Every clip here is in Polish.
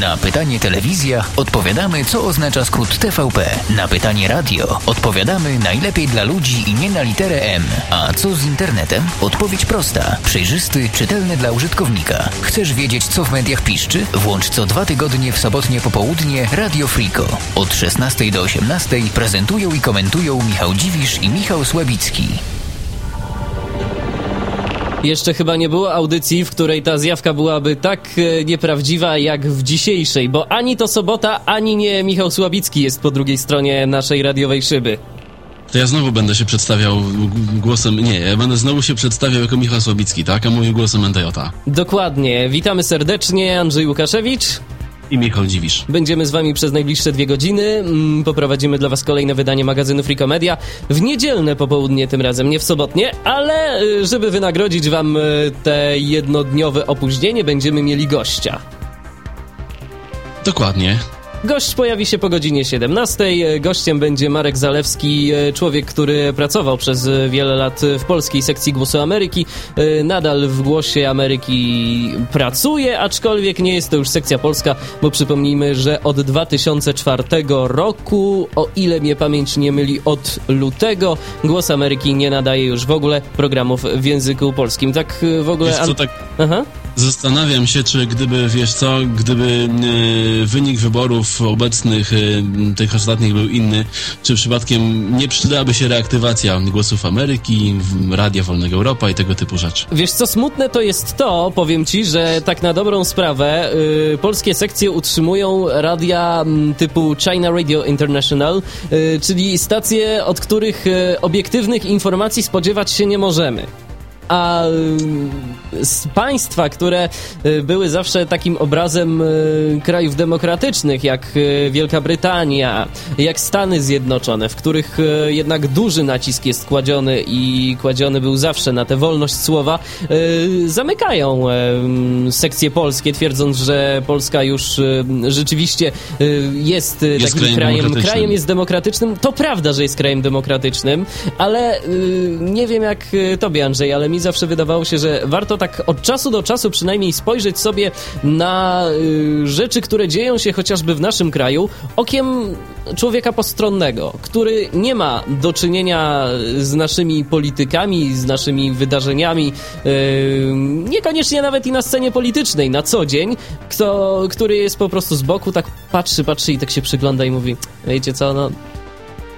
Na pytanie telewizja odpowiadamy, co oznacza skrót TVP. Na pytanie radio odpowiadamy najlepiej dla ludzi i nie na literę M. A co z internetem? Odpowiedź prosta, przejrzysty, czytelny dla użytkownika. Chcesz wiedzieć, co w mediach piszczy? Włącz co dwa tygodnie w sobotnie popołudnie Radio Frico. Od 16 do 18 prezentują i komentują Michał Dziwisz i Michał Słabicki. Jeszcze chyba nie było audycji, w której ta zjawka byłaby tak e, nieprawdziwa jak w dzisiejszej, bo ani to sobota, ani nie Michał Słabicki jest po drugiej stronie naszej radiowej szyby. To ja znowu będę się przedstawiał głosem. Nie, ja będę znowu się przedstawiał jako Michał Słabicki, tak? A mówił głosem NTJ. Dokładnie. Witamy serdecznie, Andrzej Łukaszewicz i Michał Dziwisz. Będziemy z wami przez najbliższe dwie godziny. Mm, poprowadzimy dla was kolejne wydanie magazynu Freakomedia w niedzielne popołudnie tym razem, nie w sobotnie, ale y, żeby wynagrodzić wam y, te jednodniowe opóźnienie, będziemy mieli gościa. Dokładnie. Gość pojawi się po godzinie 17. Gościem będzie Marek Zalewski, człowiek, który pracował przez wiele lat w polskiej sekcji Głosu Ameryki. Nadal w Głosie Ameryki pracuje, aczkolwiek nie jest to już sekcja polska, bo przypomnijmy, że od 2004 roku, o ile mnie pamięć nie myli, od lutego Głos Ameryki nie nadaje już w ogóle programów w języku polskim. Tak w ogóle... Wiesz co, tak... Aha. Zastanawiam się, czy gdyby, wiesz co, gdyby y, wynik wyborów obecnych, y, tych ostatnich był inny, czy przypadkiem nie przydałaby się reaktywacja głosów Ameryki, Radia Wolnego Europa i tego typu rzeczy? Wiesz co, smutne to jest to, powiem ci, że tak na dobrą sprawę y, polskie sekcje utrzymują radia typu China Radio International, czyli stacje, od których obiektywnych informacji spodziewać się nie możemy a z państwa, które y, były zawsze takim obrazem y, krajów demokratycznych, jak y, Wielka Brytania, jak Stany Zjednoczone, w których jednak duży nacisk jest kładziony i kładziony był zawsze na tę wolność słowa, zamykają sekcje polskie, twierdząc, że Polska już rzeczywiście jest, jest takim krajem, krajem jest demokratycznym. To prawda, że jest krajem demokratycznym, ale nie wiem jak tobie, Andrzej, ale mi zawsze wydawało się, że warto tak od czasu do czasu przynajmniej spojrzeć sobie na y, rzeczy, które dzieją się chociażby w naszym kraju, okiem człowieka postronnego, który nie ma do czynienia z naszymi politykami, z naszymi wydarzeniami, y, niekoniecznie nawet i na scenie politycznej na co dzień, kto, który jest po prostu z boku, tak patrzy, patrzy i tak się przygląda i mówi, wiecie co, no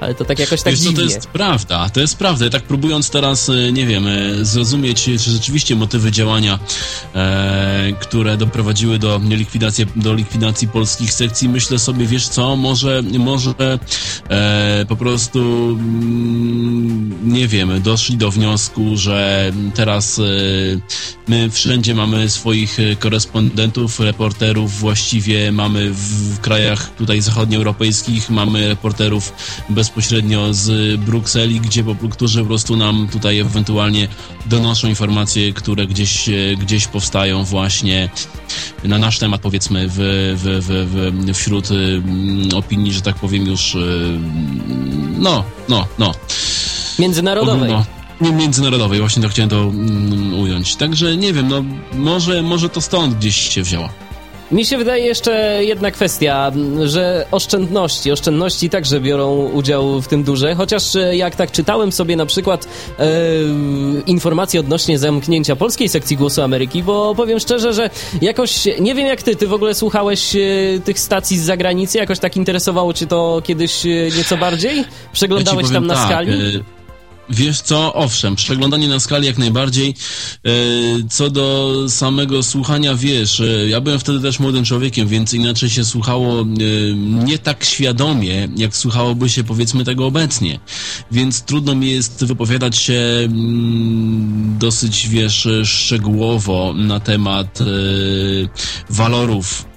ale to tak jakoś tak Wiesz, dziwnie. to jest prawda, to jest prawda. tak próbując teraz, e, nie wiem, e, zrozumieć, czy rzeczywiście motywy działania, e, które doprowadziły do likwidacji, do likwidacji polskich sekcji, myślę sobie, wiesz co, może, może e, po prostu mm, nie wiemy, doszli do wniosku, że teraz e, my wszędzie mamy swoich korespondentów, reporterów, właściwie mamy w krajach tutaj zachodnioeuropejskich, mamy reporterów bez bezpośrednio z Brukseli, gdzie, którzy po prostu nam tutaj ewentualnie donoszą informacje, które gdzieś, gdzieś powstają właśnie na nasz temat, powiedzmy, w, w, w, w, wśród mm, opinii, że tak powiem, już no, no, no. Międzynarodowej. No, nie międzynarodowej, właśnie tak chciałem to um, ująć. Także nie wiem, no może, może to stąd gdzieś się wzięło. Mi się wydaje jeszcze jedna kwestia, że oszczędności, oszczędności także biorą udział w tym duże, chociaż e, jak tak czytałem sobie na przykład e, informacje odnośnie zamknięcia polskiej sekcji Głosu Ameryki, bo powiem szczerze, że jakoś, nie wiem jak ty, ty w ogóle słuchałeś e, tych stacji z zagranicy, jakoś tak interesowało cię to kiedyś e, nieco bardziej? Przeglądałeś ja tam na tak, skali? Wiesz co, owszem, przeglądanie na skali jak najbardziej. E, co do samego słuchania, wiesz, e, ja byłem wtedy też młodym człowiekiem, więc inaczej się słuchało e, nie tak świadomie, jak słuchałoby się powiedzmy tego obecnie. Więc trudno mi jest wypowiadać się mm, dosyć, wiesz, szczegółowo na temat walorów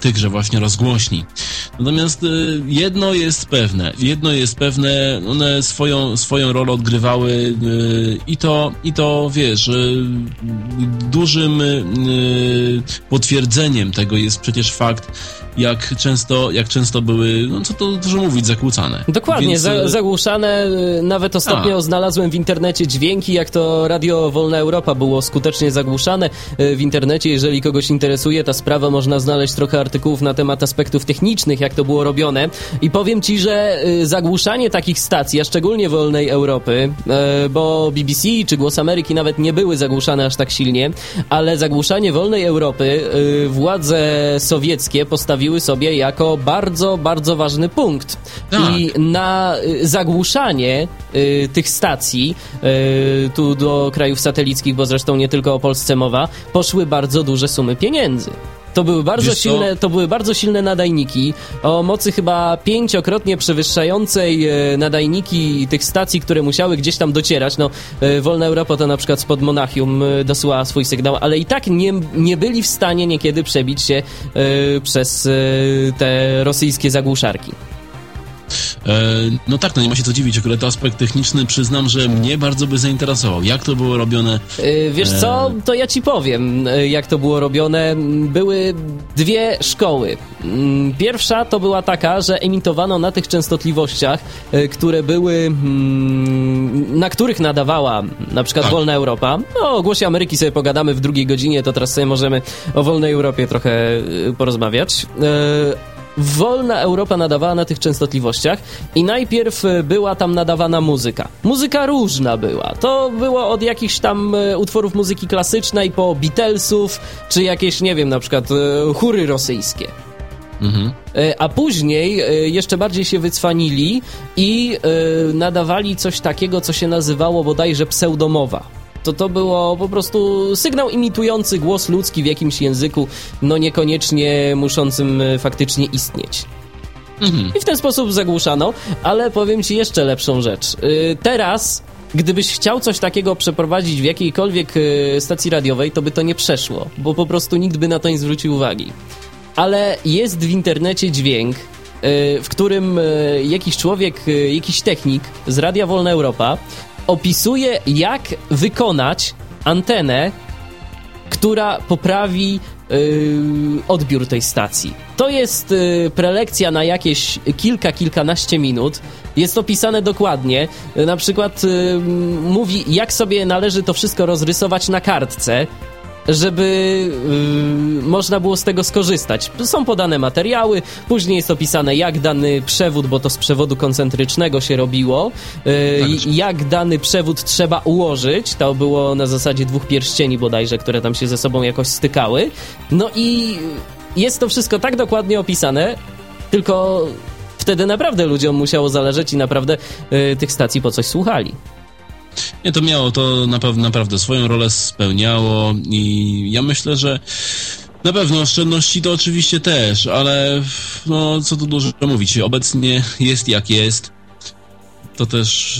tychże właśnie rozgłośni. Natomiast y, jedno jest pewne, jedno jest pewne, one swoją, swoją rolę odgrywały y, i to, i to wiesz, y, dużym potwierdzeniem tego jest przecież fakt, jak często, jak często były, no co to dużo mówić, zakłócane. Dokładnie, Więc... za, zagłuszane. Nawet ostatnio A. znalazłem w internecie dźwięki, jak to Radio Wolna Europa było skutecznie zagłuszane w internecie. Jeżeli kogoś interesuje ta sprawa, można znaleźć trochę artykułów na temat aspektów technicznych, jak to było robione. I powiem ci, że y, zagłuszanie takich stacji, a szczególnie wolnej Europy, y, bo BBC czy Głos Ameryki nawet nie były zagłuszane aż tak silnie, ale zagłuszanie wolnej Europy y, władze sowieckie postawiły sobie jako bardzo, bardzo ważny punkt. Tak. I na zagłuszanie tych stacji, tu do krajów satelickich, bo zresztą nie tylko o Polsce mowa, poszły bardzo duże sumy pieniędzy. To były bardzo silne, to były bardzo silne nadajniki o mocy chyba pięciokrotnie przewyższającej e, nadajniki tych stacji, które musiały gdzieś tam docierać. No, e, Wolna Europa to na przykład spod Monachium e, dosyła swój sygnał, ale i tak nie, nie byli w stanie niekiedy przebić się przez te rosyjskie zagłuszarki. E, no tak, no nie ma się co dziwić, akurat aspekt techniczny przyznam, że mnie bardzo by zainteresował. Jak to było robione? E, wiesz co, to ja ci powiem, e, jak to było robione. Były dwie szkoły. Mm, pierwsza to była taka, że emitowano na tych częstotliwościach, które były, mm, na których nadawała na przykład tak. Wolna Europa. No, o Głosie Ameryki sobie pogadamy w drugiej godzinie, to teraz sobie możemy o Wolnej Europie trochę porozmawiać wolna Europa nadawała na tych częstotliwościach i najpierw e, była tam nadawana muzyka. Muzyka różna była. To było od jakichś tam e, utworów muzyki klasycznej po Beatlesów, czy jakieś, nie wiem, na przykład e, chóry rosyjskie. Mhm. A później jeszcze bardziej się wycwanili i nadawali coś takiego, co się nazywało bodajże pseudomowa to to było po prostu sygnał imitujący głos ludzki w jakimś języku, no niekoniecznie muszącym e, faktycznie istnieć. Mhm. I w ten sposób zagłuszano, ale powiem ci jeszcze lepszą rzecz. E, teraz gdybyś chciał coś takiego przeprowadzić w jakiejkolwiek e, stacji radiowej, to by to nie przeszło, bo po prostu nikt by na to nie zwrócił uwagi. Ale jest w internecie dźwięk, w którym jakiś człowiek, jakiś technik z Radia Wolna Europa opisuje, jak wykonać antenę, która poprawi yy, odbiór tej stacji. To jest yy, prelekcja na jakieś kilka, kilkanaście minut. Jest opisane dokładnie. Yy, na przykład y, mówi, jak sobie należy to wszystko rozrysować na kartce, żeby yy, można było z tego skorzystać. Są podane materiały, później jest opisane jak dany przewód, bo to z przewodu koncentrycznego się robiło, yy, jak dany przewód trzeba ułożyć. To było na zasadzie dwóch pierścieni bodajże, które tam się ze sobą jakoś stykały. No i jest to wszystko tak dokładnie opisane, tylko wtedy naprawdę ludziom musiało zależeć i naprawdę yy, tych stacji po coś słuchali. Nie, to miało, to naprawdę, naprawdę swoją rolę spełniało i ja myślę, że na pewno oszczędności to oczywiście też, ale no co tu dużo mówić, obecnie jest jak jest. To też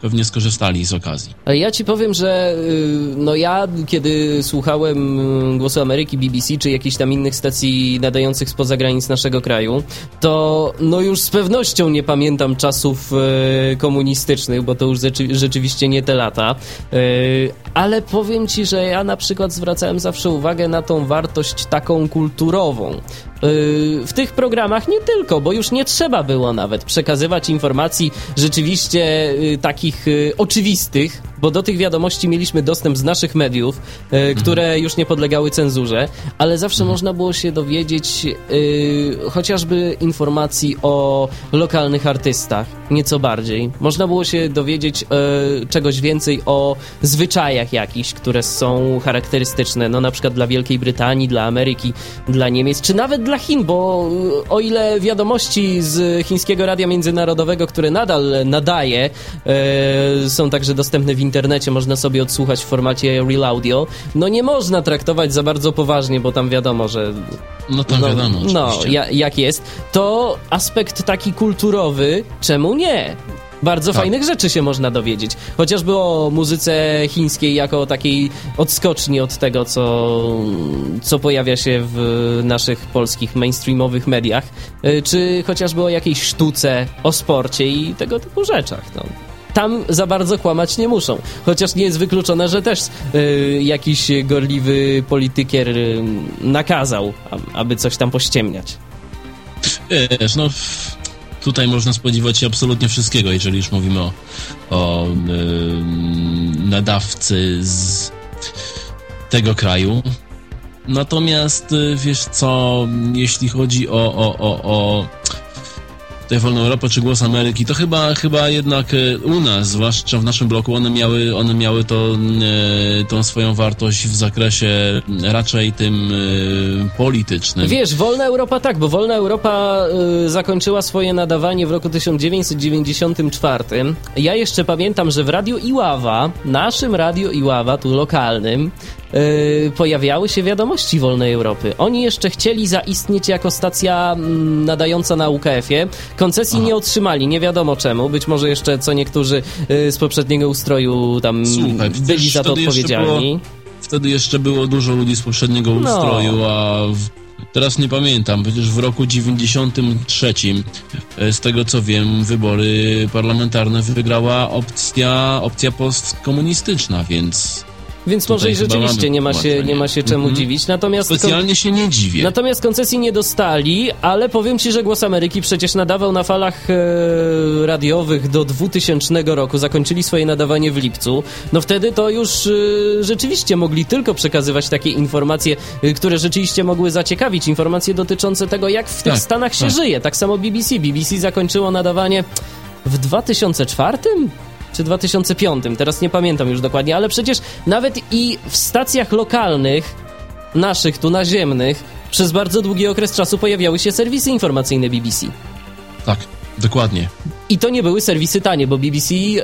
pewnie skorzystali z okazji. Ja ci powiem, że y, no ja, kiedy słuchałem y, Głosu Ameryki, BBC, czy jakichś tam innych stacji nadających spoza granic naszego kraju, to no już z pewnością nie pamiętam czasów y, komunistycznych, bo to już rzeczywiście nie te lata, ale powiem ci, że ja na przykład zwracałem zawsze uwagę na tą wartość taką kulturową, w tych programach nie tylko, bo już nie trzeba było nawet przekazywać informacji rzeczywiście y, takich y, oczywistych, bo do tych wiadomości mieliśmy dostęp z naszych mediów, mhm. które już nie podlegały cenzurze, ale zawsze mhm. można było się dowiedzieć chociażby informacji o lokalnych artystach, nieco bardziej. Można było się dowiedzieć czegoś więcej o zwyczajach jakichś, które są charakterystyczne, no na przykład dla Wielkiej Brytanii, dla Ameryki, dla Niemiec, czy nawet dla Chin, bo o ile wiadomości z chińskiego radia międzynarodowego, które nadal nadaje, e, są także dostępne w internecie, można sobie odsłuchać w formacie Real Audio, no nie można traktować za bardzo poważnie, bo tam wiadomo, że no tam no, wiadomo, No, ja, jak jest. To aspekt taki kulturowy, czemu nie? Bardzo tak. fajnych rzeczy się można dowiedzieć. Chociażby o muzyce chińskiej jako takiej odskoczni od tego, co, co pojawia się w naszych polskich mainstreamowych mediach, y, czy chociażby o jakiejś sztuce, o sporcie i tego typu rzeczach. No tam za bardzo kłamać nie muszą. Chociaż nie jest wykluczone, że też y, jakiś gorliwy politykier y, nakazał, aby coś tam pościemniać. Wiesz, no tutaj można spodziewać się absolutnie wszystkiego, jeżeli już mówimy o, o y, nadawcy z tego kraju. Natomiast y, wiesz co, jeśli chodzi o, o, o, o tutaj Wolną Europę czy Głos Ameryki, to chyba, chyba jednak e, u nas, zwłaszcza w naszym bloku, one miały, one miały to, e, tą swoją wartość w zakresie raczej tym e, politycznym. Wiesz, Wolna Europa tak, bo Wolna Europa zakończyła swoje nadawanie w roku 1994. Ja jeszcze pamiętam, że w Radiu Iława, naszym Radiu Iława, tu lokalnym, Yy, pojawiały się wiadomości Wolnej Europy. Oni jeszcze chcieli zaistnieć jako stacja mm, nadająca na UKF-ie. Koncesji Aha. nie otrzymali, nie wiadomo czemu. Być może jeszcze co niektórzy yy, z poprzedniego ustroju tam Słuchaj, byli za to odpowiedzialni. Było, wtedy jeszcze było dużo ludzi z poprzedniego no. ustroju, a w, teraz nie pamiętam, przecież w roku 93 yy, z tego co wiem, wybory parlamentarne wygrała opcja, opcja postkomunistyczna, więc więc może i rzeczywiście nie ma, się, nie ma się czemu mm -hmm. dziwić. Natomiast Specjalnie się nie dziwię. Natomiast koncesji nie dostali, ale powiem ci, że Głos Ameryki przecież nadawał na falach e, radiowych do 2000 roku. Zakończyli swoje nadawanie w lipcu. No wtedy to już e, rzeczywiście mogli tylko przekazywać takie informacje, e, które rzeczywiście mogły zaciekawić. Informacje dotyczące tego, jak w tych tak, Stanach się tak. żyje. Tak samo BBC. BBC zakończyło nadawanie w 2004? Czy 2005, teraz nie pamiętam już dokładnie, ale przecież nawet i w stacjach lokalnych, naszych tu naziemnych, przez bardzo długi okres czasu pojawiały się serwisy informacyjne BBC. Tak, dokładnie. I to nie były serwisy tanie, bo BBC yy,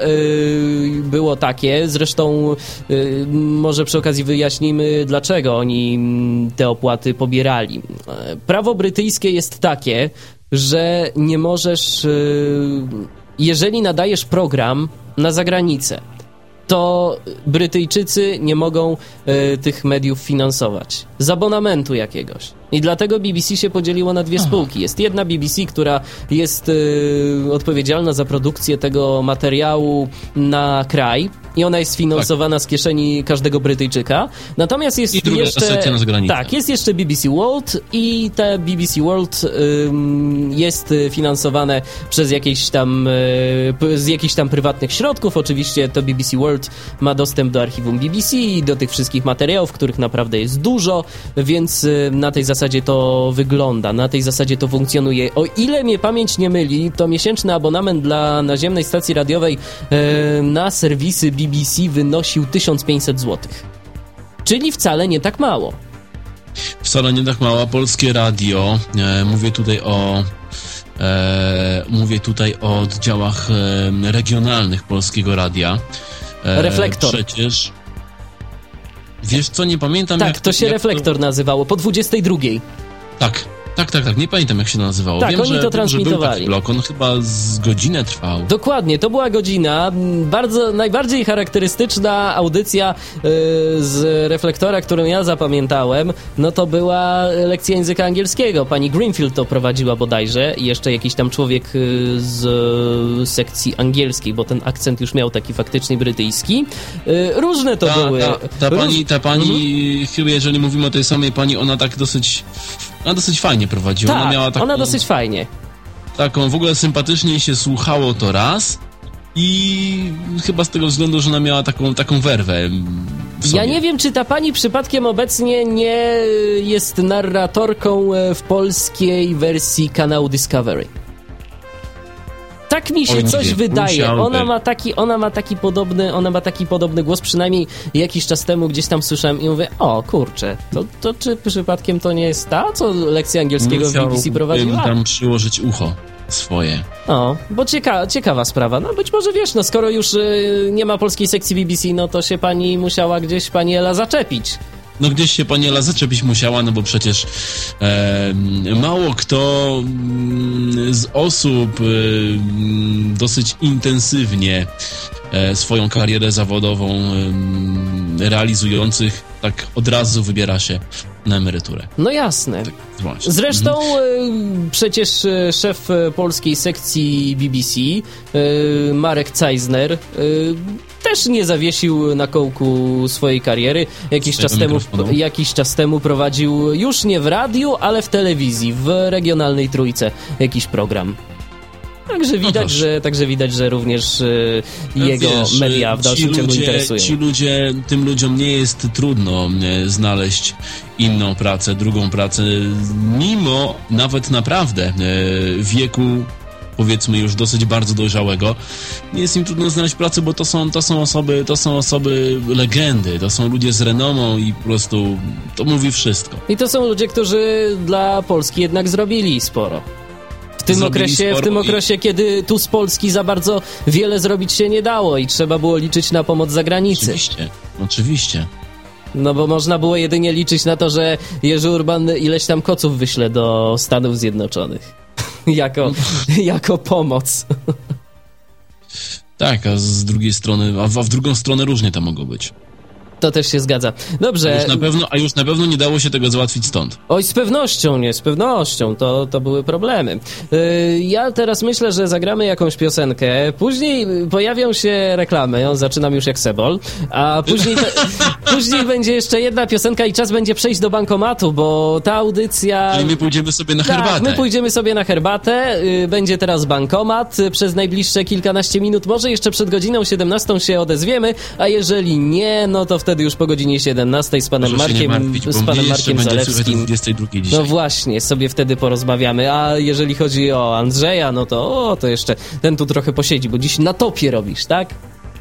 było takie, zresztą yy, może przy okazji wyjaśnijmy, dlaczego oni te opłaty pobierali. Prawo brytyjskie jest takie, że nie możesz, yy, jeżeli nadajesz program na zagranicę, to Brytyjczycy nie mogą y, tych mediów finansować z abonamentu jakiegoś. I dlatego BBC się podzieliło na dwie spółki. Jest jedna BBC, która jest y, odpowiedzialna za produkcję tego materiału na kraj, i ona jest finansowana tak. z kieszeni każdego Brytyjczyka. Natomiast jest I jeszcze. Na tak, jest jeszcze BBC World i te BBC World ym, jest finansowane przez jakieś tam y, z jakichś tam prywatnych środków. Oczywiście to BBC World ma dostęp do archiwum BBC i do tych wszystkich materiałów, których naprawdę jest dużo, więc y, na tej zasadzie to wygląda, na tej zasadzie to funkcjonuje. O ile mnie pamięć nie myli, to miesięczny abonament dla naziemnej stacji radiowej y, na serwisy BBC BBC wynosił 1500 zł. Czyli wcale nie tak mało. Wcale nie tak mało. Polskie radio, e, mówię tutaj o e, mówię tutaj o oddziałach e, regionalnych Polskiego Radia. E, reflektor. Przecież Wiesz co, nie pamiętam Tak, jak, to się reflektor to... nazywało, po 22. Tak, tak, tak, tak. Nie pamiętam, jak się nazywało. Tak, Wiem, oni że, to transmitowali. Że blok. On chyba z godzinę trwał. Dokładnie, to była godzina. Bardzo, najbardziej charakterystyczna audycja yy, z reflektora, którą ja zapamiętałem, no to była lekcja języka angielskiego. Pani Greenfield to prowadziła bodajże i jeszcze jakiś tam człowiek yy, z sekcji angielskiej, bo ten akcent już miał taki faktycznie brytyjski. Yy, różne to ta, były. Ta, ta pani, ta pani chyba jeżeli mówimy o tej samej pani, ona tak dosyć ona dosyć fajnie prowadziła. Tak, ona, miała taką, ona dosyć fajnie. Taką, w ogóle sympatycznie się słuchało to raz i chyba z tego względu, że ona miała taką, taką werwę Ja nie wiem, czy ta pani przypadkiem obecnie nie jest narratorką e, w polskiej wersji kanału Discovery. Tak mi się coś wydaje. Ona ma, taki, ona ma taki podobny, ona ma taki podobny głos, przynajmniej jakiś czas temu gdzieś tam słyszałem i mówię, o kurczę, to, to czy przypadkiem to nie jest ta, co lekcję angielskiego w BBC prowadziła? tam przyłożyć ucho swoje. O, bo cieka ciekawa sprawa. No być może wiesz, no skoro już y, nie ma polskiej sekcji BBC, no to się pani musiała gdzieś pani Ela zaczepić no gdzieś się pani Ela zaczepić musiała, no bo przecież e, mało kto mm, z osób e, dosyć intensywnie e, swoją karierę zawodową e, realizujących tak od razu wybiera się na emeryturę. No jasne. Tak, Zresztą mhm. przecież e, szef e, polskiej sekcji BBC, Marek Zeisner, też nie zawiesił na kołku swojej kariery. Jakiś czas, temu, jakiś czas temu prowadził już nie w radiu, ale w telewizji, w regionalnej trójce jakiś program. Także no widać, no że, także widać, że również y, jego Wiesz, media w dalszym ludzie, ciągu interesują. Ci ludzie, tym ludziom nie jest trudno e, znaleźć inną pracę, drugą pracę, mimo nawet naprawdę e, wieku powiedzmy już dosyć bardzo dojrzałego, nie jest im trudno znaleźć pracę, bo to są, to są osoby, to są osoby legendy, to są ludzie z renomą i po prostu to mówi wszystko. I to są ludzie, którzy dla Polski jednak zrobili sporo. W tym, okresie, w tym okresie, kiedy tu z Polski za bardzo wiele zrobić się nie dało i trzeba było liczyć na pomoc zagranicy. Oczywiście, oczywiście. No bo można było jedynie liczyć na to, że Jerzy Urban ileś tam koców wyśle do Stanów Zjednoczonych. jako, jako pomoc. Tak, a z drugiej strony, a w, a w drugą stronę różnie to mogło być. To też się zgadza. Dobrze. A już na pewno, a już na pewno nie dało się tego załatwić stąd. Oj, z pewnością nie, z pewnością. To, to były problemy. Yy, ja teraz myślę, że zagramy jakąś piosenkę. Później pojawią się reklamy. Ja zaczynam już jak Sebol. A później, później będzie jeszcze jedna piosenka i czas będzie przejść do bankomatu, bo ta audycja... Czyli my pójdziemy sobie na tak, herbatę. my pójdziemy sobie na herbatę. Yy, będzie teraz bankomat przez najbliższe kilkanaście minut. Może jeszcze przed godziną 17 się odezwiemy, a jeżeli nie, no to wtedy wtedy już po godzinie 17 z panem Proszę Markiem, martwić, z panem Markiem Zalewskim. No właśnie, sobie wtedy porozmawiamy. A jeżeli chodzi o Andrzeja, no to o, to jeszcze ten tu trochę posiedzi, bo dziś na topie robisz, tak?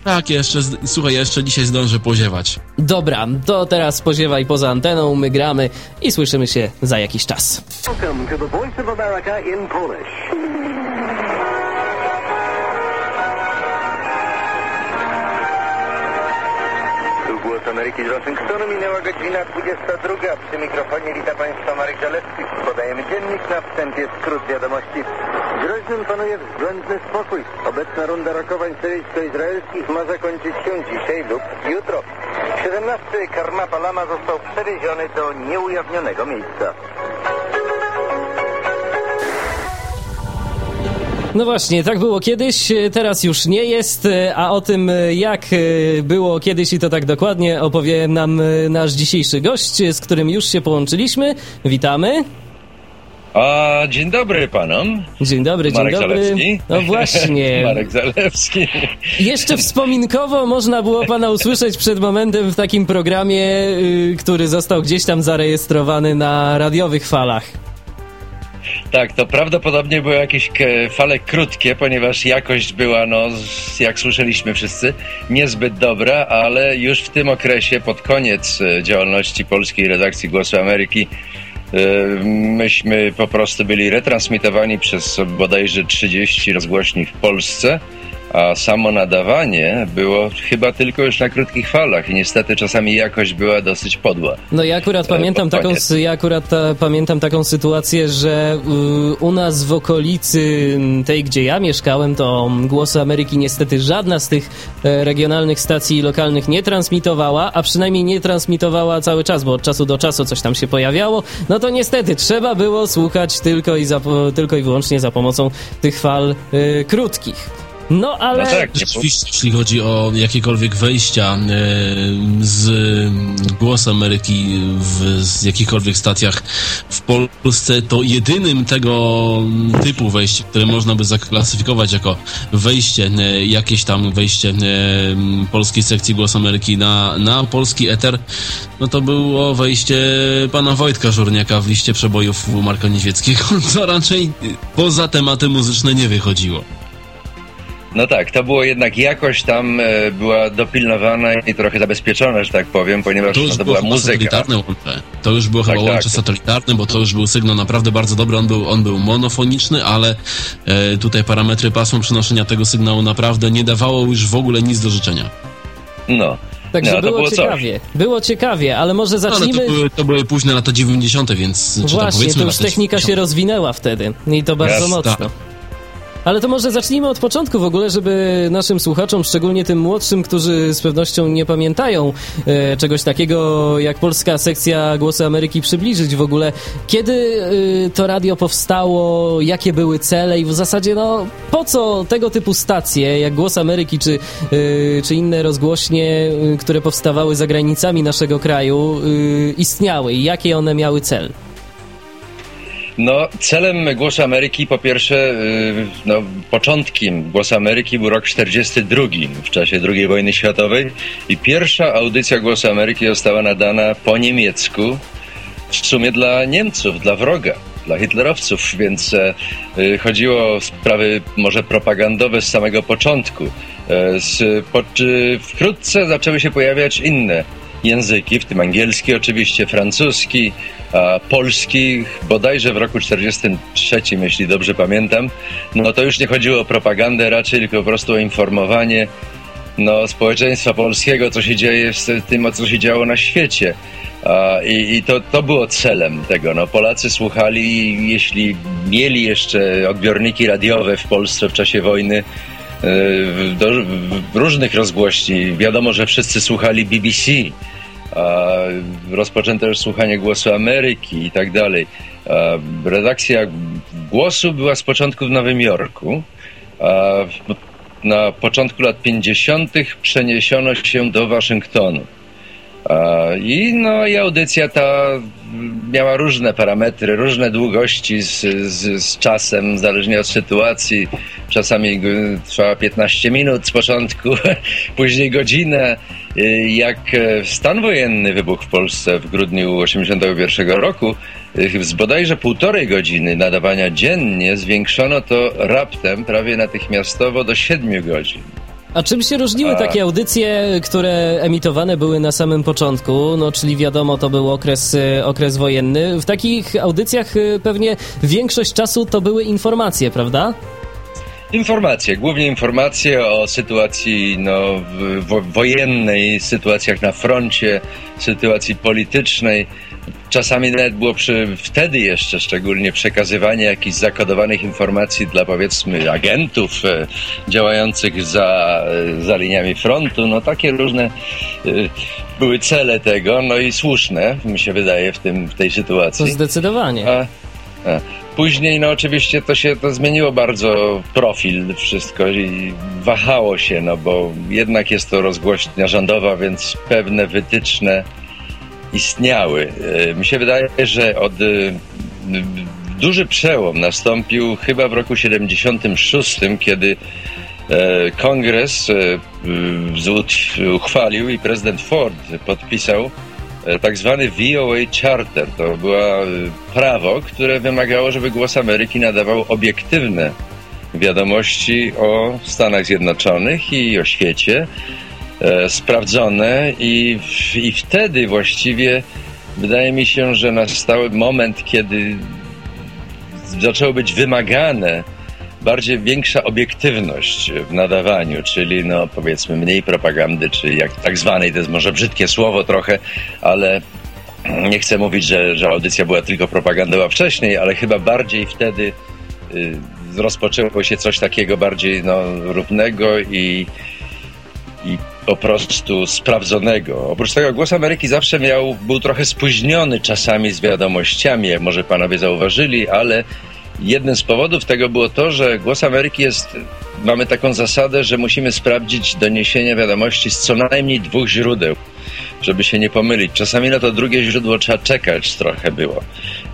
Tak, jeszcze, słuchaj, jeszcze dzisiaj zdążę poziewać. Dobra, to teraz poziewaj poza anteną, my gramy i słyszymy się za jakiś czas. Welcome to the Voice of America in Polish. Ameryki z Waszyngtonu minęła godzina 22. Przy mikrofonie wita Państwa Marek Zalewski. Podajemy dziennik na wstępie skrót wiadomości. Groźnym panuje względny spokój. Obecna runda rokowań syryjsko-izraelskich ma zakończyć się dzisiaj lub jutro. 17 Karma Palama został przewieziony do nieujawnionego miejsca. No właśnie, tak było kiedyś, teraz już nie jest, a o tym jak było kiedyś i to tak dokładnie opowie nam nasz dzisiejszy gość, z którym już się połączyliśmy. Witamy. A, dzień dobry panom. Dzień dobry, dzień Marek dobry. Zalewski. No właśnie. Marek Zalewski. Jeszcze wspominkowo można było pana usłyszeć przed momentem w takim programie, y, który został gdzieś tam zarejestrowany na radiowych falach. Tak, to prawdopodobnie były jakieś fale krótkie, ponieważ jakość była, no, jak słyszeliśmy wszyscy, niezbyt dobra, ale już w tym okresie, pod koniec e, działalności polskiej redakcji Głosu Ameryki, e, myśmy po prostu byli retransmitowani przez bodajże 30 rozgłośni w Polsce a samo nadawanie było chyba tylko już na krótkich falach i niestety czasami jakość była dosyć podła. No ja akurat e, pamiętam taką, ja akurat ta, pamiętam taką sytuację, że y, u nas w okolicy tej, gdzie ja mieszkałem, to Głosu Ameryki niestety żadna z tych e, regionalnych stacji lokalnych nie transmitowała, a przynajmniej nie transmitowała cały czas, bo od czasu do czasu coś tam się pojawiało, no to niestety trzeba było słuchać tylko i, tylko i wyłącznie za pomocą tych fal y, krótkich. No ale... No tak, Rzeczywiście, jeśli chodzi o jakiekolwiek wejścia e, z Głos Ameryki w z jakichkolwiek stacjach w Polsce, to jedynym tego typu wejście, które można by zaklasyfikować jako wejście, e, jakieś tam wejście e, polskiej sekcji Głos Ameryki na, na polski eter, no to było wejście pana Wojtka Żurniaka w liście przebojów Marka Niedźwieckiego, co raczej poza tematy muzyczne nie wychodziło. No tak, to było jednak jakoś tam e, była dopilnowana i trochę zabezpieczona, że tak powiem, ponieważ to, już no, to była muzyka. Satelitarne łącze. To już było tak, chyba tak, łącze tak. satelitarne, bo to już był sygnał naprawdę bardzo dobry. On był, on był monofoniczny, ale e, tutaj parametry pasma przenoszenia tego sygnału naprawdę nie dawało już w ogóle nic do życzenia. No. Także No, było, było coś. ciekawie. Było ciekawie, ale może No, ale zacznijmy... to były, to były późne lata 90., więc... Właśnie, powiedzmy to już technika się 90. rozwinęła wtedy i to bardzo Jasne. mocno. Ale to może zacznijmy od początku w ogóle, żeby naszym słuchaczom, szczególnie tym młodszym, którzy z pewnością nie pamiętają e, czegoś takiego jak polska sekcja Głosy Ameryki przybliżyć w ogóle. Kiedy e, to radio powstało, jakie były cele i w zasadzie no po co tego typu stacje jak Głos Ameryki czy, e, czy inne rozgłośnie, e, które powstawały za granicami naszego kraju e, istniały i jakie one miały cel? No, celem Głosu Ameryki po pierwsze, y, no, początkiem Głosu Ameryki był rok 42 w czasie II wojny światowej i pierwsza audycja Głosu Ameryki została nadana po niemiecku w sumie dla Niemców, dla wroga, dla hitlerowców, więc e, y, chodziło o sprawy może propagandowe z samego początku. E, z, po, wkrótce zaczęły się pojawiać inne języki, w tym angielski oczywiście, francuski, polski, bodajże w roku 43, jeśli dobrze pamiętam, no to już nie chodziło o propagandę raczej, tylko po prostu o informowanie no, społeczeństwa polskiego, co się dzieje z tym, co się działo na świecie. I i to, to było celem tego. No, Polacy słuchali, jeśli mieli jeszcze odbiorniki radiowe w Polsce w czasie wojny, do, w różnych rozgłośni. Wiadomo, że wszyscy słuchali BBC, a rozpoczęto już słuchanie Głosu Ameryki i tak dalej. Redakcja Głosu była z początku w Nowym Jorku, na początku lat 50. przeniesiono się do Waszyngtonu. A, I no i audycja ta miała różne parametry, różne długości z, z, z czasem, zależnie od sytuacji. Czasami trwała 15 minut z początku, później godzinę. Y, Jak e, stan wojenny wybuchł w Polsce w grudniu 81 roku, z bodajże półtorej godziny nadawania dziennie zwiększono to raptem, prawie natychmiastowo do 7 godzin. A czym się różniły takie audycje, które emitowane były na samym początku? No, czyli wiadomo, to był okres, e, okres wojenny. W takich audycjach e, pewnie większość czasu to były informacje, prawda? Informacje, głównie informacje o sytuacji no, wo, wojennej, sytuacjach na froncie, sytuacji politycznej. Czasami nawet było przy, wtedy jeszcze szczególnie przekazywanie jakichś zakodowanych informacji dla powiedzmy agentów e, działających za, e, za liniami frontu. No takie różne e, były cele tego, no i słuszne, mi się wydaje, w, tym, w tej To sytuacji. zdecydowanie. A, a. Później, no oczywiście to się to zmieniło bardzo profil wszystko i wahało się, no bo jednak jest to rozgłośnia rządowa, więc pewne wytyczne istniały. E, Mi się wydaje, że od e, duży przełom nastąpił chyba w roku 76, kiedy e, kongres uchwalił i prezydent Ford podpisał tak zwany VOA Charter. To było prawo, które wymagało, żeby Głos Ameryki nadawał obiektywne wiadomości o Stanach Zjednoczonych i o świecie, sprawdzone i, i wtedy właściwie wydaje mi się, że nastał moment, kiedy zaczęło być wymagane bardziej większa obiektywność w nadawaniu, czyli no powiedzmy mniej propagandy, czy jak tak zwanej, to jest może brzydkie słowo trochę, ale nie chcę mówić, że, że audycja była tylko propagandowa wcześniej, ale chyba bardziej wtedy y, rozpoczęło się coś takiego bardziej no, równego i, i po prostu sprawdzonego. Oprócz tego Głos Ameryki zawsze miał, był trochę spóźniony czasami z wiadomościami, jak może panowie zauważyli, ale jednym z powodów tego było to, że Głos Ameryki jest, mamy taką zasadę, że musimy sprawdzić doniesienia wiadomości z co najmniej dwóch źródeł, żeby się nie pomylić. Czasami na to drugie źródło trzeba czekać trochę było.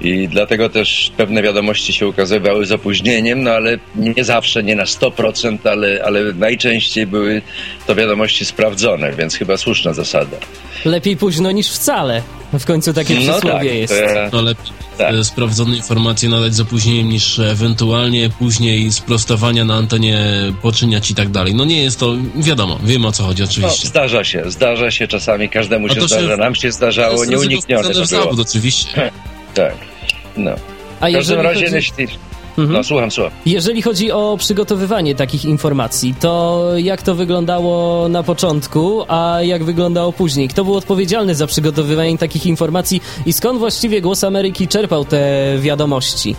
I dlatego też pewne wiadomości się ukazywały z opóźnieniem, no ale nie zawsze, nie na 100%, ale, ale najczęściej były to wiadomości sprawdzone, więc chyba słuszna zasada. Lepiej późno niż wcale. W końcu takie przysłowie jest. No e, No lepiej Tak. e, sprawdzone informacje nadać z opóźnieniem niż ewentualnie później sprostowania na antenie poczyniać i tak dalej. No nie jest to, wiadomo, wiemy o co chodzi no, oczywiście. zdarza się, zdarza się czasami, każdemu się to się- zdarza, nam się To zdarzało, jest nieuniknione to w było. zawód oczywiście. Tak, no. A W każdym razie, chodzi... jeśli... Mhm. No, słucham, słucham. Jeżeli chodzi o przygotowywanie takich informacji, to jak to wyglądało na początku, a jak wyglądało później? Kto był odpowiedzialny za przygotowywanie takich informacji i skąd właściwie Głos Ameryki czerpał te wiadomości?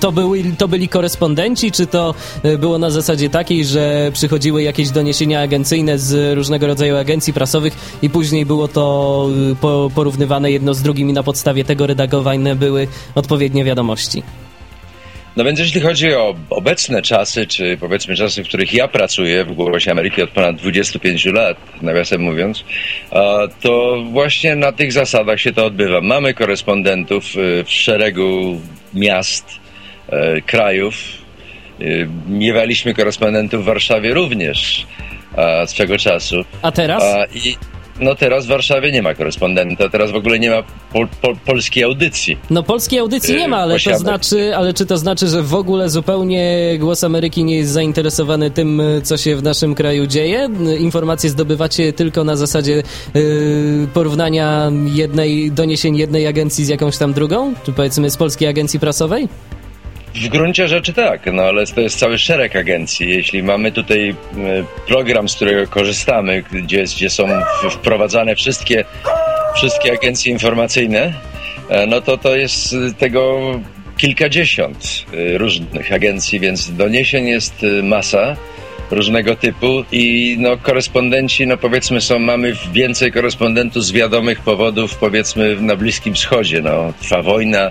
To, były, to byli korespondenci, czy to e, było na zasadzie takiej, że przychodziły jakieś doniesienia agencyjne z różnego rodzaju agencji prasowych i później było to e, porównywane jedno z drugim i na podstawie tego redagowane były odpowiednie wiadomości? No więc jeśli chodzi o obecne czasy, czy powiedzmy czasy, w których ja pracuję w Głosie Ameryki od ponad 25 lat, nawiasem mówiąc, to właśnie na tych zasadach się to odbywa. Mamy korespondentów y, w szeregu miast, krajów. Y, miewaliśmy korespondentów w Warszawie również swego czasu. A teraz? I no teraz w Warszawie nie ma korespondenta, teraz w ogóle nie ma pol, pol, polskiej audycji. No polskiej audycji nie ma, ale to znaczy, ale czy to znaczy, że w ogóle zupełnie Głos Ameryki nie jest zainteresowany tym, co się w naszym kraju dzieje? Informacje zdobywacie tylko na zasadzie yy, porównania jednej, doniesień jednej agencji z jakąś tam drugą? Czy powiedzmy z polskiej agencji prasowej? W gruncie rzeczy tak, no ale to jest cały szereg agencji. Jeśli mamy tutaj e, program, z którego korzystamy, gdzie, gdzie są wprowadzane wszystkie, wszystkie agencje informacyjne, e, no to to jest tego kilkadziesiąt e, różnych agencji, więc doniesień jest masa różnego typu i no korespondenci, no powiedzmy są, mamy więcej korespondentów z wiadomych powodów, powiedzmy na Bliskim Wschodzie, no trwa wojna,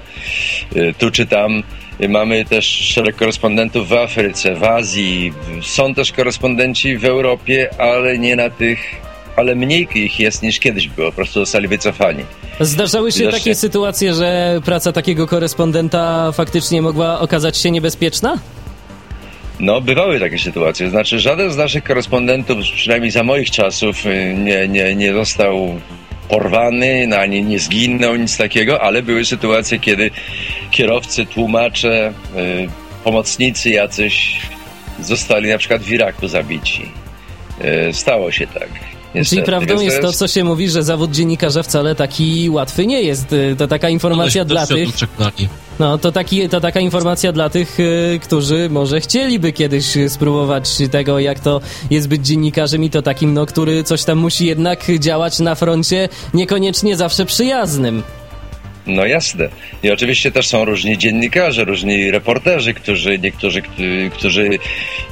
tu czy tam, Mamy też szereg korespondentów w Afryce, w Azji. Są też korespondenci w Europie, ale nie na tych ale mniej ich jest niż kiedyś było, po prostu zostali wycofani. Zdarzały się Zresztą... takie sytuacje, że praca takiego korespondenta faktycznie mogła okazać się niebezpieczna? No, bywały takie sytuacje. Znaczy, żaden z naszych korespondentów, przynajmniej za moich czasów, y, nie, nie, nie został porwany, ani nie zginął, nic takiego, ale były sytuacje, kiedy kierowcy, tłumacze, y, pomocnicy jacyś zostali na przykład w Iraku zabici. Y, stało się tak. Niestety. Czyli prawdą jest to, co się mówi, że zawód dziennikarza wcale taki łatwy nie jest. Y, to taka informacja dla tych... No, to, taki, to taka informacja dla tych, którzy może chcieliby kiedyś spróbować tego, jak to jest być dziennikarzem i to takim, no, który coś tam musi jednak działać na froncie niekoniecznie zawsze przyjaznym. No jasne. I oczywiście też są różni dziennikarze, różni reporterzy, którzy niektórzy, którzy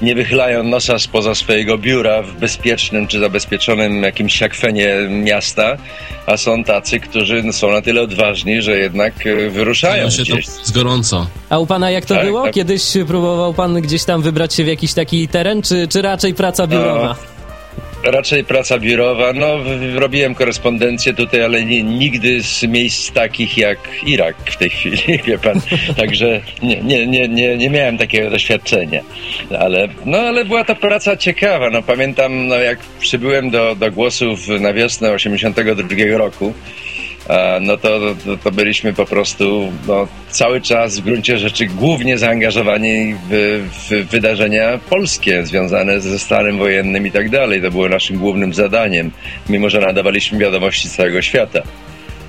nie wychylają nosa spoza swojego biura w bezpiecznym czy zabezpieczonym jakimś akwenie miasta, a są tacy, którzy są na tyle odważni, że jednak e, wyruszają się gdzieś. To z gorąco. A u pana jak to tak, było? Tak. Kiedyś próbował pan gdzieś tam wybrać się w jakiś taki teren, czy, czy raczej praca biurowa? No. Raczej praca biurowa. No, robiłem korespondencję tutaj, ale nie, nigdy z miejsc takich jak Irak w tej chwili, wie pan. Także nie, nie, nie, nie, nie miałem takiego doświadczenia. Ale, no, ale była to praca ciekawa. No, pamiętam, no, jak przybyłem do, do głosów na wiosnę 82 roku, no to, to, to, byliśmy po prostu no, cały czas w gruncie rzeczy głównie zaangażowani w, w, wydarzenia polskie związane ze stanem wojennym i tak dalej. To było naszym głównym zadaniem, mimo że nadawaliśmy wiadomości z całego świata.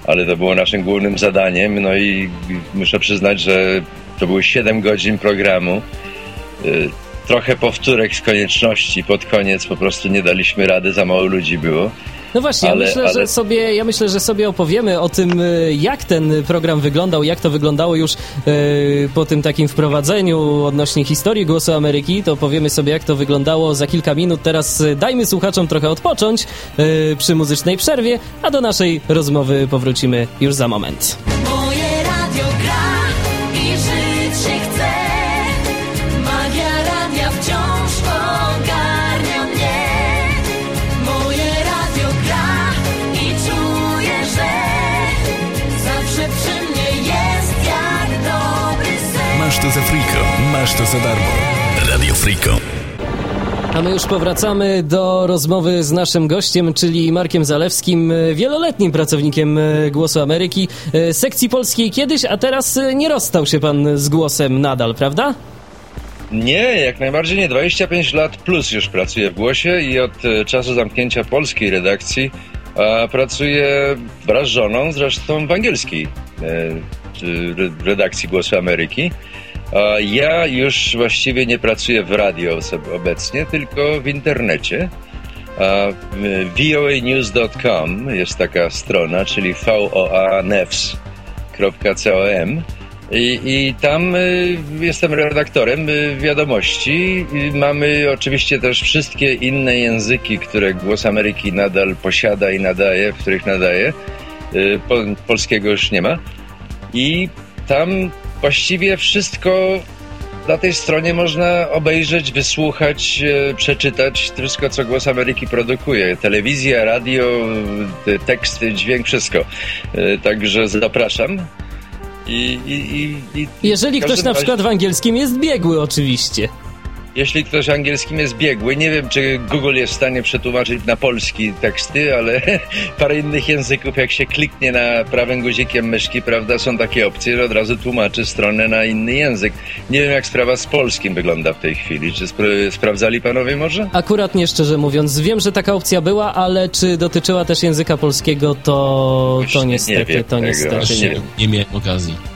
Ale to było naszym głównym zadaniem, no i muszę przyznać, że to były 7 godzin programu. Y, trochę powtórek z konieczności, pod koniec po prostu nie daliśmy rady, za mało ludzi było. No właśnie, ale, ja, myślę, ale... że sobie, ja myślę, że sobie opowiemy o tym, y, jak ten program wyglądał, jak to wyglądało już yy, po tym takim wprowadzeniu odnośnie historii Głosu Ameryki, to powiemy sobie, jak to wyglądało za kilka minut. Teraz y, dajmy słuchaczom trochę odpocząć yy, przy muzycznej przerwie, a do naszej rozmowy powrócimy już za moment. To za friko, masz to za darmo. Radio Friko. A my już powracamy do rozmowy z naszym gościem, czyli Markiem Zalewskim, wieloletnim pracownikiem Głosu Ameryki, sekcji polskiej kiedyś, a teraz nie rozstał się pan z głosem nadal, prawda? Nie, jak najbardziej nie. 25 lat plus już pracuję w Głosie i od e, czasu zamknięcia polskiej redakcji a pracuję wraz z żoną, zresztą w angielskiej e, redakcji Głosu Ameryki. Ja już właściwie nie pracuję w radio obecnie, tylko w internecie. voanews.com jest taka strona, czyli voanefs.com i, I, tam y, jestem redaktorem y, wiadomości. Y, mamy oczywiście też wszystkie inne języki, które Głos Ameryki nadal posiada i nadaje, w których nadaje. Y, po, polskiego już nie ma. I tam właściwie wszystko na tej stronie można obejrzeć, wysłuchać, e, przeczytać wszystko, co Głos Ameryki produkuje. Telewizja, radio, teksty, dźwięk, wszystko. E, także zapraszam. I, i, i, i Jeżeli ktoś na przykład w angielskim jest biegły oczywiście. Jeśli ktoś angielskim jest biegły, nie wiem, czy Google jest w stanie przetłumaczyć na polski teksty, ale parę innych języków, jak się kliknie na prawym guzikiem myszki, prawda, są takie opcje, że od razu tłumaczy stronę na inny język. Nie wiem, jak sprawa z polskim wygląda w tej chwili. Czy spra sprawdzali panowie może? Akurat nie, szczerze mówiąc. Wiem, że taka opcja była, ale czy dotyczyła też języka polskiego, to, to niestety, nie to niestety nie. Nie miałem okazji.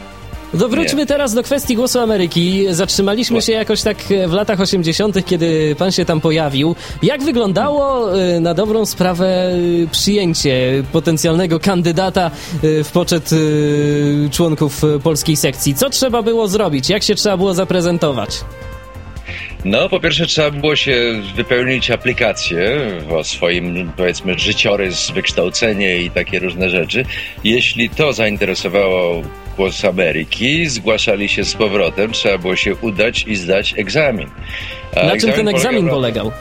Dowróćmy nie. teraz do kwestii Głosu Ameryki. Zatrzymaliśmy się jakoś tak w latach 80., kiedy pan się tam pojawił. Jak wyglądało y, na dobrą sprawę y, przyjęcie potencjalnego kandydata w poczet członków polskiej sekcji? Co trzeba było zrobić? Jak się trzeba było zaprezentować? No, po pierwsze trzeba było się wypełnić aplikację o swoim, powiedzmy, życiorys, wykształcenie i takie różne rzeczy. Jeśli to zainteresowało Głos Ameryki, zgłaszali się z powrotem, trzeba było się udać i zdać egzamin. A na czym ten egzamin polegał?